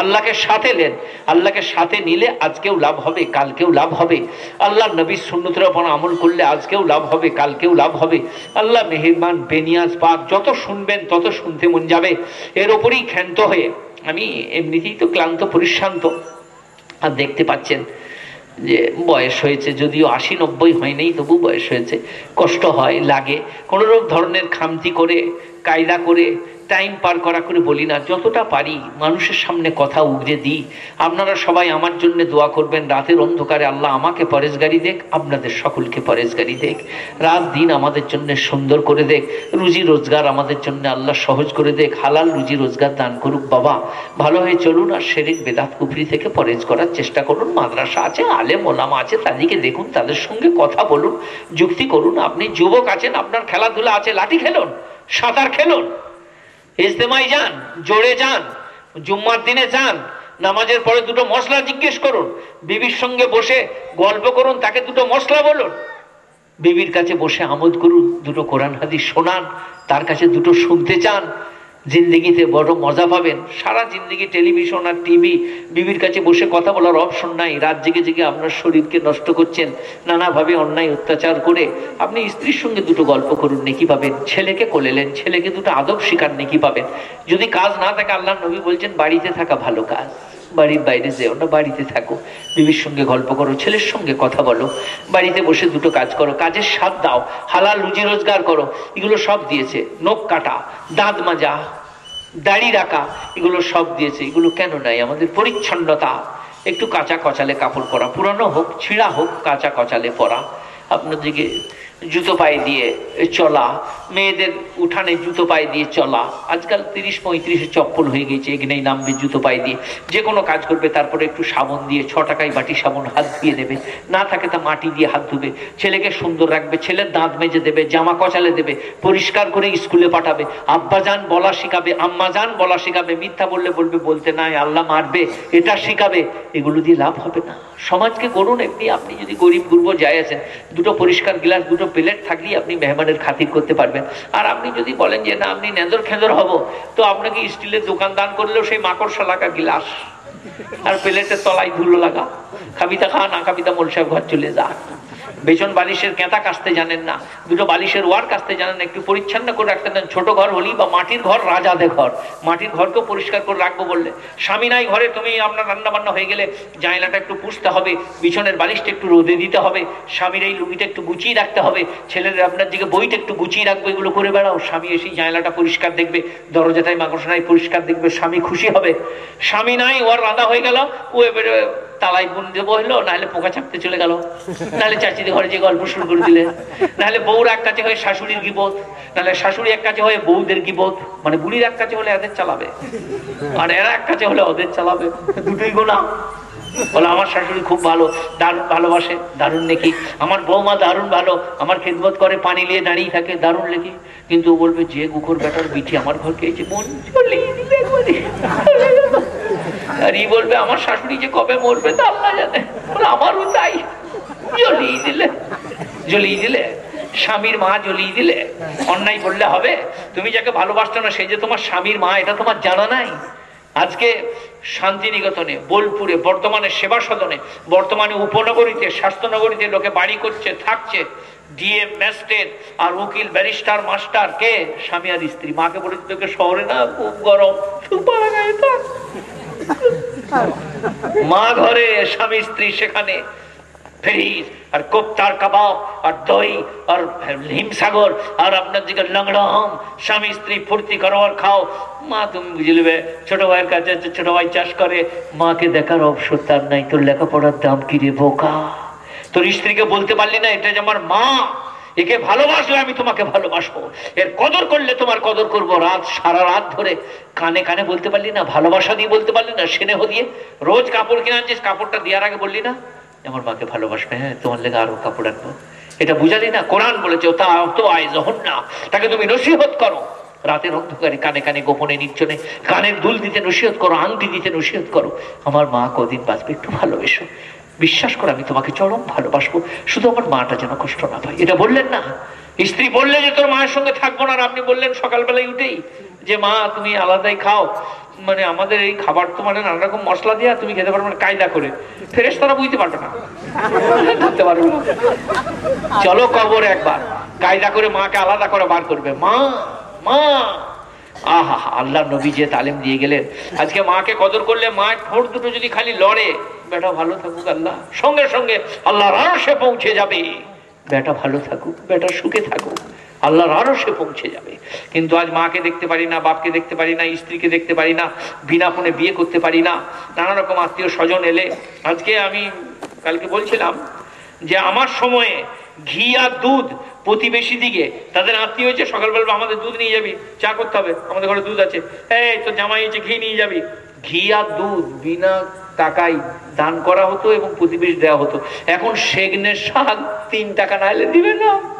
আল্লাহকে সাথে নেন। আল্লাহকে সাথে নিলে আজকেও লাভ হবে, কালকেও লাভ হবে। আল্লাহ নবীর সুন্নতের ওপর আমল করলে আজকেও লাভ হবে, কালকেও লাভ হবে। আল্লাহ মেহেরবান, বেনিয়াজ, পাক যত শুনবেন, তত শুনতে মন যাবে। এর ওপরেই ক্ষান্ত হয়ে আমি এমনিতেই তো ক্লান্ত, পরিশ্রান্ত। আর দেখতে পাচ্ছেন যে বয়স হয়েছে, যদিও আশি নব্বই হয়নি, তবু বয়স হয়েছে। কষ্ট হয়, লাগে। কোনো রকম ধরনের খামতি করে, কায়দা করে টাইম পার করা করে বলি না, যতটা পারি মানুষের সামনে কথা উগরে দিই। আপনারা সবাই আমার জন্য দোয়া করবেন, রাতের অন্ধকারে আল্লাহ আমাকে পরেশগারি দেখ, আপনাদের সকলকে পরেশগারি দেখ। রাত দিন আমাদের জন্য সুন্দর করে দেখ, রুজি রোজগার আমাদের জন্য আল্লাহ সহজ করে দেখ, হালাল রুজি রোজগার দান করুক বাবা। ভালো হয়ে চলুন আর শেরেক বেদাত কুফরি থেকে পরেজ করার চেষ্টা করুন, মাদ্রাসা আছে, আলেম, ওলামা আছে, তাদেরকে দেখুন, তাদের সঙ্গে কথা বলুন, যুক্তি করুন। আপনি যুবক আছেন, আপনার খেলাধুলা আছে, লাঠি খেলুন, সাঁতার খেলুন। ইজতেমাই যান, জোরে যান, জুম্মার দিনে যান, নামাজের পরে দুটো মশলা জিজ্ঞেস করুন, বিবির সঙ্গে বসে গল্প করুন, তাকে দুটো মশলা বলুন। বিবির কাছে বসে আমোদ করুন, দুটো কোরআন হাদিস শোনান, তার কাছে দুটো শুনতে চান জিন্দিগিতে বড় মজা পাবেন। সারা জিন্দিগি টেলিভিশন আর টিভি, বিবির কাছে বসে কথা বলার অপশন নাই। রাত জেগে জেগে আপনার শরীরকে নষ্ট করছেন, নানাভাবে অন্যায় অত্যাচার করে। আপনি স্ত্রীর সঙ্গে দুটো গল্প করুন, নাকি পাবেন। ছেলেকে কোলেলেন ছেলেকে দুটো আদব শিকার নাকি পাবেন। যদি কাজ না থাকে আল্লাহ নবী বলছেন, বাড়িতে থাকা ভালো কাজ। বাড়ির বাইরে যেও না, বাড়িতে থাকো। বিবির সঙ্গে গল্প করো, ছেলের সঙ্গে কথা বলো। বাড়িতে বসে দুটো কাজ করো, কাজের স্বাদ দাও, হালাল রুজি রোজগার করো, এগুলো সব দিয়েছে। নখ কাটা, দাঁত মাজা, দাড়ি রাখা, এগুলো সব দিয়েছে। এগুলো কেন নাই? আমাদের পরিচ্ছন্নতা। একটু কাঁচা কচালে কাপড় পরা, পুরানো হোক, ছিঁড়া হোক, কাঁচা কচালে পরা। আপনাদেরকে জুতো পায়ে দিয়ে চলা, মেয়েদের উঠানে জুতো পায়ে দিয়ে চলা। আজকাল তিরিশ পঁয়ত্রিশে চপ্পল হয়ে গেছে এখানেই নামবে জুতো পায়ে দিয়ে। যে কোনো কাজ করবে, তারপরে একটু সাবন দিয়ে ছ টাকায় বাটি সাবন হাত ধুয়ে দেবে। না থাকে তা মাটি দিয়ে হাত ধুবে। ছেলেকে সুন্দর রাখবে, ছেলের দাঁত মেজে দেবে, জামা কচালে দেবে, পরিষ্কার করে স্কুলে পাঠাবে। আব্বাজান বলা শিখাবে আম্মাজান বলা শিখাবে, মিথ্যা বললে বলবে, বলতে নাই, আল্লাহ মারবে, এটা শিখাবে। এগুলো দিয়ে লাভ হবে না। সমাজকে করুন এমনি, আপনি যদি গরিব গুরব যাই আছেন, দুটো পরিষ্কার গ্লাস, দুটো প্লেট থাকলেই আপনি মেহমানের খাতির করতে পারবেন। আর আপনি যদি বলেন যে, না আপনি নেঁদর খেঁদর হব, তো আপনাকে স্টিলের দোকান দান করলেও সেই মাকড়সা লাগা গিলাস। আর প্লেটের তলায় ধুলো লাগা। খাবিতা খা, না খাবিতা মোল সাহেব ঘর চলে যা বেচন বালিশের কেঁতা কাস্তে জানেন না, দুটো বালিশের ওয়ার কাস্তে জানেন একটু পরিচ্ছন্ন করে রাখতে দেন, ছোট ঘর হলি বা মাটির ঘর, রাজাদের ঘর। মাটির ঘরকেও পরিষ্কার করে রাখব বললে। স্বামী নাই ঘরে, তুমি আপনার রান্না বান্না হয়ে গেলে জানলাটা একটু পুষতে হবে, বিছনের বালিশটা একটু রোদে দিতে হবে, স্বামীর এই লুকিটা একটু গুছিয়ে রাখতে হবে, ছেলের আপনার দিকে বইটা একটু গুছিয়ে রাখব, এগুলো করে বেড়াও। স্বামী এসে জায়লাটা পরিষ্কার দেখবে দরজাটাই মাকড়সানাই পরিষ্কার দেখবে, স্বামী খুশি হবে। স্বামী নাই ওর রান্না হয়ে গেল, ও এবারে তালাই বুন দেবো হলো, নাহলে পোকা চাপতে চলে গেল। নাহলে চাচিদের ঘরে যে গল্প শুরু করে দিলে নাহলে বউর এক কাছে হয়ে শাশুড়ির গিবোধ নাহলে শাশুড়ি এক কাছে হয়ে বউদের গিবোধ মানে বুড়ির এক কাছে হলে এদের চালাবে, আর এরা এক কাছে হলে ওদের চালাবে। দুটোই গোনা বলে, আমার শাশুড়ি খুব ভালো, দারুণ ভালোবাসে, দারুণ নাকি। আমার বৌমা দারুণ ভালো, আমার খেদমত করে, পানি নিয়ে দাঁড়িয়ে থাকে, দারুণ লেখি কিন্তু ও বলবে, যে কুকুর বেটার বিটি আমার ঘর খেয়েছে মন। আর ই বলবে, আমার শাশুড়ি যে কবে মরবে তা আল্লাহ জানে। আমারও তাই। জ্বলিয়ে দিলে জ্বলিয়ে দিলে, স্বামীর মা জ্বলিয়ে দিলে, অন্যায় বললে হবে? তুমি যাকে ভালোবাসতো না, সে যে তোমার স্বামীর মা, এটা তোমার জানা নাই? আজকে শান্তিনিকেতনে, বোলপুরে, বর্তমানে সেবা সদনে, বর্তমানে উপনগরীতে, স্বাস্থ্যনগরীতে লোকে বাড়ি করছে, থাকছে, ডিএম, ম্যাজিস্ট্রেট আর উকিল, ব্যারিস্টার, মাস্টার, কে? স্বামী আর স্ত্রী। মাকে বলেছে তোকে শহরে না, খুব গরম। মা ঘরে, স্বামী, স্ত্রী সেখানে। ফেরিস আর কোপ্তার কাবাব আর দই আর হিমসাগর আর আপনার দিকে লংড়ম স্বামী স্ত্রী ফুর্তি করো আর খাও। মা, তুমি বুঝলবে ছোট ভাইয়ের কাছে ছোট ভাই চাষ করে, মাকে দেখার অবসর তার নাই। তোর লেখাপড়ার দাম কি রে বোকা? তোর স্ত্রীকে বলতে পারলি না, এটা যে আমার মা, একে ভালোবাসলে আমি তোমাকে ভালোবাসবো। এর কদর করলে তোমার কদর করব। রাত, সারা রাত ধরে কানে কানে বলতে পারলি না, ভালোবাসা দিয়ে বলতে পারলি না, স্নেহ দিয়ে। রোজ কাপড় কিনে আনছিস, কাপড়টা দেওয়ার আগে বললি না? আমার মাকে ভালোবাসবে হ্যাঁ? তোমার লেগে আরও কাপড় আনব। এটা বুঝালি না? কোরআন বলেছে তাকে তুমি নসিহত করো। রাতের অন্ধকারে কানে কানে গোপনে নির্জনে কানের দুল দিতে নসিহত করো, আংটি দিতে নসিহত করো। আমার মা কদিন বাঁচবে একটু ভালোবেসো। বিশ্বাস করো, আমি তোমাকে চরম ভালোবাসবো। শুধু আমার মাটা যেন কষ্ট না পায়। এটা বললেন না? স্ত্রী বললে যে তোর মায়ের সঙ্গে থাকব না, আর আপনি বললেন সকালবেলায় উঠেই। যে, মা, তুমি আলাদাই খাও। মানে আমাদের এই খাবার তো মানে নানা রকম মশলা দিয়া তুমি খেতে পারবে না কায়দা করে। ফেরেস তারা বুঝতে পারবে না। ধরতে পারবে না। চলো কবর একবার। কায়দা করে মাকে আলাদা করে বার করবে। মা মা! আহা, আল্লাহ নবী যে তালিম দিয়ে গেলেন। আজকে মাকে কদর করলে মা ঠোঁট দুটো যদি খালি লড়ে, বেটা, ভালো থাকুক আল্লাহ। সঙ্গে সঙ্গে আল্লাহ সে পৌঁছে যাবে। বেটা, ভালো থাকুক। বেটা, সুখে থাকুক। আল্লাহর আরও সে পৌঁছে যাবে। কিন্তু আজ মাকে দেখতে পারি না, বাপকে দেখতে পারি না, স্ত্রীকে দেখতে পারি না, বিনা ফোনে বিয়ে করতে পারি না, নানা রকম আত্মীয় স্বজন এলে আজকে আমি কালকে বলছিলাম যে আমার সময়ে ঘি আর দুধ প্রতিবেশী দিকে, তাদের আত্মীয় হয়েছে, সকালবেলা আমাদের দুধ নিয়ে যাবি, চা করতে হবে, আমাদের ঘরে দুধ আছে। এই তো জামাই হয়েছে, ঘি নিয়ে যাবি। ঘি আর দুধ বিনা টাকায় দান করা হতো এবং প্রতিবেশী দেওয়া হতো। এখন সেগনের শাক তিন টাকা না এলে দিবে না।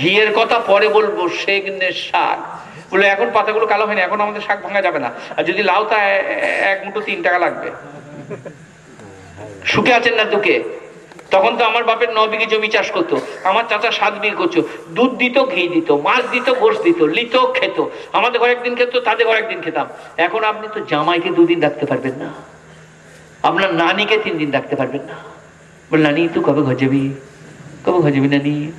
ঘিয়ের কথা পরে বলব, সেগনের শাক। বলে এখন পাতাগুলো কালো হয়নি, এখন আমাদের শাক ভাঙা যাবে না। আর যদি লাউ তা এক মুঠো তিন টাকা লাগবে। সুখে আছেন না তোকে? তখন তো আমার বাপের ন বিঘে জমি চাষ করতো। আমার চাচা সাত বিঘে করছ দুধ দিত, ঘি দিত, মাছ দিত গোস দিত, লিত খেত। আমাদের ঘরে একদিন খেত, তাদের ঘরে একদিন খেতাম। এখন আপনি তো জামাইকে দুদিন রাখতে পারবেন না। আপনার নানিকে তিন দিন রাখতে পারবেন না। বল, নানি, তুই কবে ঘর যাবি? কবে ঘর যাবি নানি?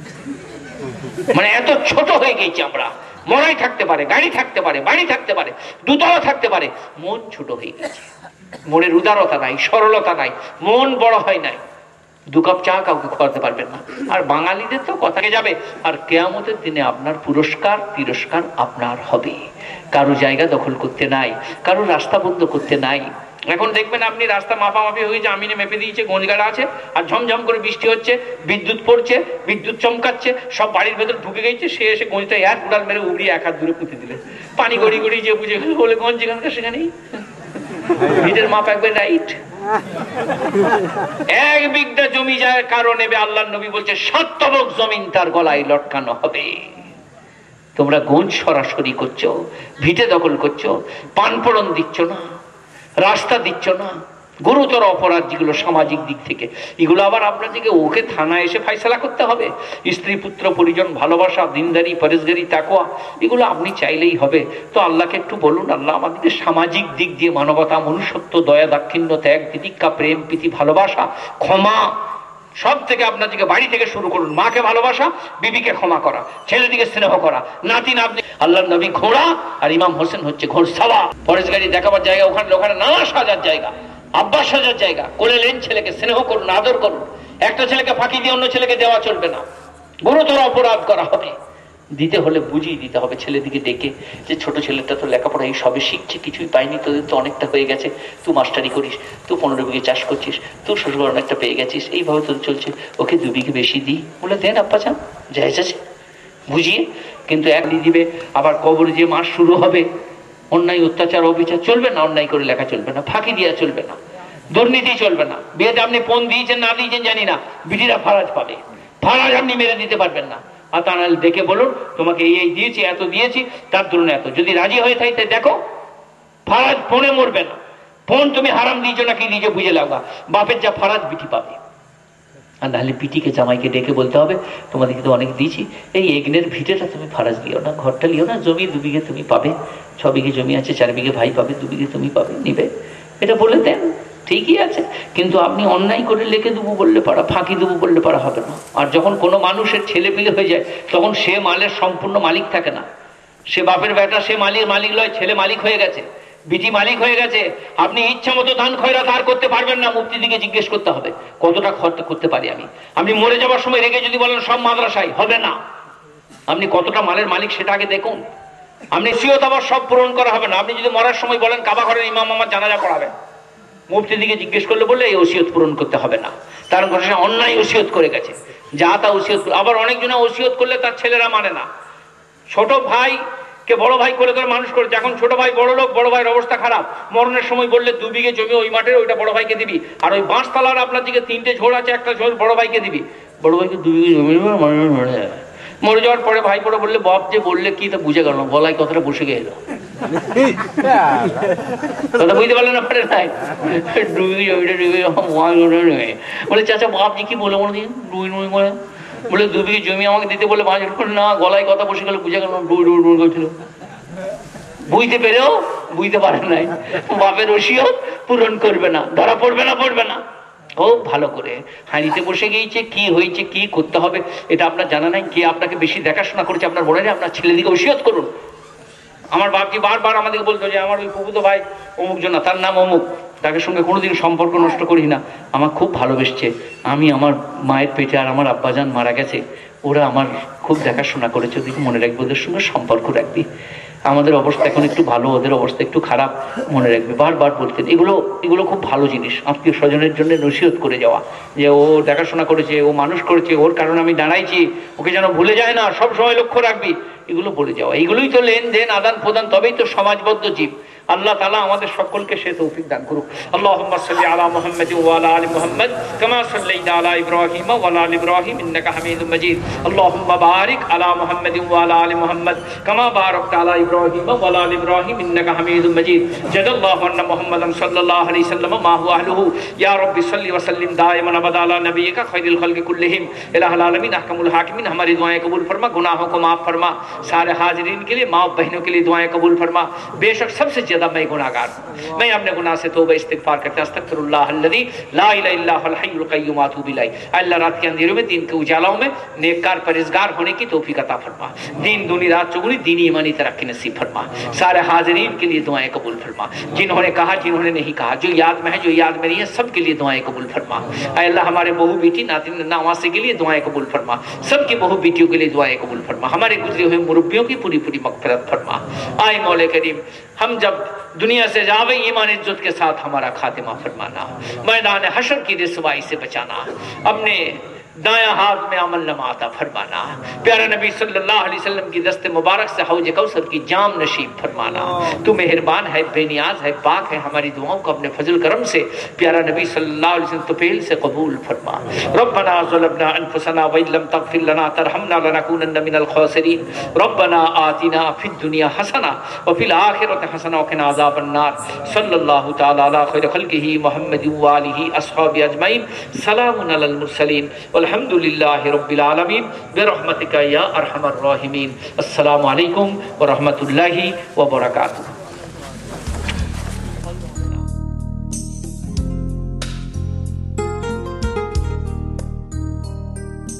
মানে এত ছোট হয়ে গেছি আমরা। মরাই থাকতে পারে, গাড়ি থাকতে পারে, বাড়ি থাকতে পারে, দুতলা থাকতে পারে। মন ছোট হয়ে গেছে। মনের উদারতা নাই, সরলতা নাই, মন বড় হয় নাই। দু কাপ চা কাউকে খাওয়াতে পারবেন না। আর বাঙালিদের তো কথাকে যাবে। আর কেয়ামতের দিনে আপনার পুরস্কার, তিরস্কার আপনার হবে। কারও জায়গা দখল করতে নাই, কারও রাস্তা বন্ধ করতে নাই। এখন দেখবেন আপনি রাস্তা মাপামাপি হয়ে যে আমিনে মেপে দিয়েছে গঞ্জগাড়া আছে, আর ঝমঝম করে বৃষ্টি হচ্ছে, বিদ্যুৎ পড়ছে, বিদ্যুৎ চমকাচ্ছে, সব বাড়ির ভেতর ঢুকে গেছে, সে এসে গঞ্জটা এক উড়াল মেরে উড়িয়ে এক হাত দূরে পুঁতে দিলে। পানি গড়ি গড়ি যে বুঝে বলে গঞ্জ যেখানকার সেখানেই। ভিটের মাপ একবার রাইট। এক বিঘা জমি যায় কারণে আল্লাহ নবী বলছে সত্যবক জমিন তার গলায় লটকানো হবে। তোমরা গঞ্জ সরাসরি করছ, ভিটে দখল করছ, পানপোড়ন দিচ্ছ না, রাস্তা দিচ্ছ না গুরুতর অপরাধ যেগুলো সামাজিক দিক থেকে, এগুলো আবার আপনাদেরকে ওকে থানায় এসে ফাইসলা করতে হবে। স্ত্রী, পুত্র, পরিজন, ভালোবাসা, দিনদারি, পরেশগারি তাকোয়া এগুলো আপনি চাইলেই হবে। তো আল্লাহকে একটু বলুন, আল্লাহ আমাদের সামাজিক দিক দিয়ে মানবতা, মনুষ্যত্ব, দয়া, দাক্ষিণ্য, ত্যাগ, তিতিক্ষা, প্রেম, প্রীতি, ভালোবাসা, ক্ষমা, সব থেকে আপনাদেরকে বাড়ি থেকে শুরু করুন। মাকে ভালোবাসা, বিবিকে ক্ষমা করা ছেলেদিকে স্নেহ করা, নাতি, নাতনি আল্লাহ নবী ঘোড়া আর ইমাম হোসেন হচ্ছে ঘোড় সাওয়া ফরেজ দেখাবার জায়গা ওখানে ওখানে নানা সাজার জায়গা। আব্বাস সাজার জায়গা। কোলে লেন ছেলেকে স্নেহ করুন, আদর করুন। একটা ছেলেকে ফাঁকি দিয়ে অন্য ছেলেকে দেওয়া চলবে না। গুরুতর অপরাধ করা হবে। দিতে হলে বুঝিয়ে দিতে হবে ছেলেদিকে ডেকে যে ছোট ছেলেটা তো লেখাপড়া এই সবে শিখছে, কিছুই পাইনি তোদের তো অনেকটা হয়ে গেছে। তুই মাস্টারি করিস, তুই পনেরো বিঘে চাষ করছিস তুই শ্বশুর অনেকটা পেয়ে গেছিস, এইভাবে তোদের চলছে। ওকে দু বিঘে বেশি দিই বলে দেন আপ্পা চান যাই বুঝিয়ে। কিন্তু একলি দিবে, আবার কবরে যে মাস শুরু হবে। অন্যায় অত্যাচার অবিচার চলবে না, অন্যায় করে লেখা চলবে না, ফাঁকি দেওয়া চলবে না, দুর্নীতি চলবে না, বিয়েতে আপনি পণ দিয়েছেন না দিয়েছেন জানি না, বিটিরা ফারাজ পাবে, ফারাজ আপনি মেরে দিতে পারবেন না। আর তা নাহলে দেখে বলুন, তোমাকে এই এই দিয়েছি, এত দিয়েছি, তার তুলনায় এত। যদি রাজি হয়ে থাকে দেখো, ফারাজ পণে মরবে না। ফোন তুমি হারাম দিয়েছ নাকি নিজে বুঝে লাগবা বাপের যা ফারাজ বিটি পাবে। আর নাহলে পিটিকে, জামাইকে ডেকে বলতে হবে, তোমাদেরকে তো অনেক দিয়েছি। এই এগনের ভিটেটা তুমি ফারাজ লিও না, ঘরটা লিও না, জমি দু বিঘে তুমি পাবে, ছ বিঘে জমি আছে, চার বিঘে ভাই পাবে, দু বিঘে তুমি পাবে, নিবে। এটা বলে দেন, ঠিকই আছে, কিন্তু আপনি অন্যায় করে লেখে দেবো বললে পারা, ফাঁকি দেবো বললে পারা হবে না। আর যখন কোনো মানুষের ছেলে পিলে হয়ে যায়, তখন সে মালের সম্পূর্ণ মালিক থাকে না। সে বাপের বেটা, সে মালিক মালিক লয়, ছেলে মালিক হয়ে গেছে। বিটি মালিক হয়ে গেছে। আপনি ইচ্ছা মতো দান খয়রাত আর করতে পারবেন না মুক্তি দিকে জিজ্ঞেস করতে হবে। কতটা খরচ করতে পারি আমি? আপনি মরে যাওয়ার সময় রেগে যদি বলেন, সব মাদ্রাসায় হবে না। আপনি কতটা মালের মালিক সেটা আগে দেখুন। আপনি সিয়ত আবার সব পূরণ করা হবে না। আপনি যদি মরার সময় বলেন, কাবা ঘরের ইমাম আমার জানাজা করাবেন মুফতি দিকে জিজ্ঞেস করলে বললে, এই ওসিয়ত পূরণ করতে হবে না। তার সে অন্যায় ওসিয়ত করে গেছে। যা তা ওসিয়ত আবার অনেকজনে ওসিয়ত করলে তার ছেলেরা মানে না। ছোট ভাই কে বড় ভাই করে করে মানুষ করেছে। এখন ছোট ভাই বড় লোক, বড় ভাইয়ের অবস্থা খারাপ। মরণের সময় বললে দু বিঘে জমি ওই মাঠের, ওইটা বড় ভাইকে দিবি। আর ওই বাঁশতলার আপনার দিকে তিনটে ঝোড় আছে, একটা ঝোড় বড় ভাইকে দিবি। বড় ভাইকে দু বিঘে জমি মরে যাওয়ার পরে ভাই পরে বললে, বাপ যে বললে কি তা বুঝে গেল গলায় কথাটা বসে গেল বুঝতে পারলেন নাই ডুবি বলে, চাচা, বাপ যে কি বলে মনে দিন ডুবি ডুবি করে বলে দু বিঘে জমি আমাকে দিতে বলে পাঁচ মাঝে না? গলায় কথা বসে গেল, বুঝে গেল করছিল। বুঝতে পেরেও বুঝতে পারেন নাই। বাপের ওসিয়ত পূরণ করবে না, ধরা পড়বে না পড়বে না। ও, ভালো করে হাঁড়িতে বসে গিয়েছে, কি হয়েছে, কি করতে হবে, এটা আপনার জানা নাই। কে আপনাকে বেশি দেখাশোনা করেছে আপনার মনে নেই? আপনার ছেলেদিকে ওসিয়ত করুন। আমার বাপজি বারবার আমাদেরকে বলতো যে, আমার ওই প্রভূত ভাই অমুক জন তার নাম অমুক। তাকে সঙ্গে কোনোদিন সম্পর্ক নষ্ট করি না। আমার খুব ভালোবেসছে। আমি আমার মায়ের পেটে আর আমার আব্বাজান মারা গেছে। ওরা আমার খুব দেখাশোনা করেছে। ওদিকে মনে রাখবি ওদের সঙ্গে সম্পর্ক রাখবি। আমাদের অবস্থা এখন একটু ভালো, ওদের অবস্থা একটু খারাপ, মনে রাখবি। বারবার বলতেন এগুলো এগুলো খুব ভালো জিনিস। আত্মীয় স্বজনের জন্য নসিহত করে যাওয়া। যে ও দেখাশোনা করেছে, ও মানুষ করেছে, ওর কারণে আমি দাঁড়াইছি। ওকে যেন ভুলে যায় না। সব সময় লক্ষ্য রাখবি। এগুলো বলে যাওয়া। এগুলোই তো লেনদেন আদান প্রদান তবেই তো সমাজবদ্ধ জীব। আল্লাহ তালা আমাদের সকলকে সে তৌফিক দান করুক। আল্লাহ সাল্লি আলা محمد ওয়ালা আলী محمد كما صليت على إبراهيم وعلى آل إبراهيم إنك حميد مجيد اللهم بارك على محمد وعلى آل محمد كما باركت على إبراهيم وعلى آل إبراهيم إنك حميد مجيد جد الله أن محمد صلى الله عليه وسلم ما هو أهله يا رب صل وسلم دائما أبدا على نبيك خير الخلق كلهم إله العالمين أحكم الحاکمین ہماری دعائیں قبول فرما گناہوں کو معاف فرما سارے حاضرین کے لیے ماں بہنوں کے لیے دعائیں قبول فرما بے شک سب سے تب میں گناہ گار ہوں۔ میں اپنے گناہ سے توبہ استغفار کرتا استغفر اللہ الذی لا الہ الا هو الحی القیوم اتوب الی اللہ رات کے اندھیروں میں، دین کے اجالوں میں نیک کار پرہیزگار ہونے کی توفیق عطا فرما۔ دین دنیا رات چگنی دینی ایمانی ترقی نصیب فرما۔ سارے حاضرین کے لیے دعائیں قبول فرما۔ جنہوں نے کہا، جنہوں نے نہیں کہا، جو یاد میں ہے، جو یاد میں نہیں ہے، سب کے لیے دعائیں قبول فرما۔ اے اللہ، ہمارے بہو بیٹی ناتن نواسے کے لیے دعائیں قبول فرما۔ سب کی بہو بیٹیوں کے لیے دعائیں قبول فرما۔ ہمارے گزرے ہوئے مربیوں کی پوری پوری مغفرت فرما۔ آئے مولا کریم ہم جب دنیا سے جاوے ایمان عزت کے ساتھ ہمارا خاتمہ فرمانا، میدان حشر کی رسوائی سے بچانا، اپنے دایا ہاتھ میں عمل لما عطا فرمانا۔ پیارا نبی صلی اللہ علیہ وسلم کی دست مبارک سے حوج کوثر کی جام نشیب فرمانا۔ تو مہربان ہے، بے نیاز ہے، پاک ہے، ہماری دعاؤں کو اپنے فضل کرم سے پیارا نبی صلی اللہ علیہ وسلم تپیل سے قبول فرما۔ ربنا ظلمنا انفسنا وان لم تغفر لنا ترحمنا لنكونن من الخاسرین۔ ربنا آتنا فی الدنیا حسنا وفی الاخرۃ حسنا وقنا عذاب النار۔ صلی اللہ تعالی علی خیر خلقہ محمد و آلہ اصحاب اجمعین۔ سلام علی المرسلین۔ والحمد আলহামদুলিল্লাহ রব্বিল আলমিন বেরহমতিকা ইয়া আরহামার রহিমিন। আসসালামু আলাইকুম ও রহমতুল্লাহি ও বরাকাতুহ।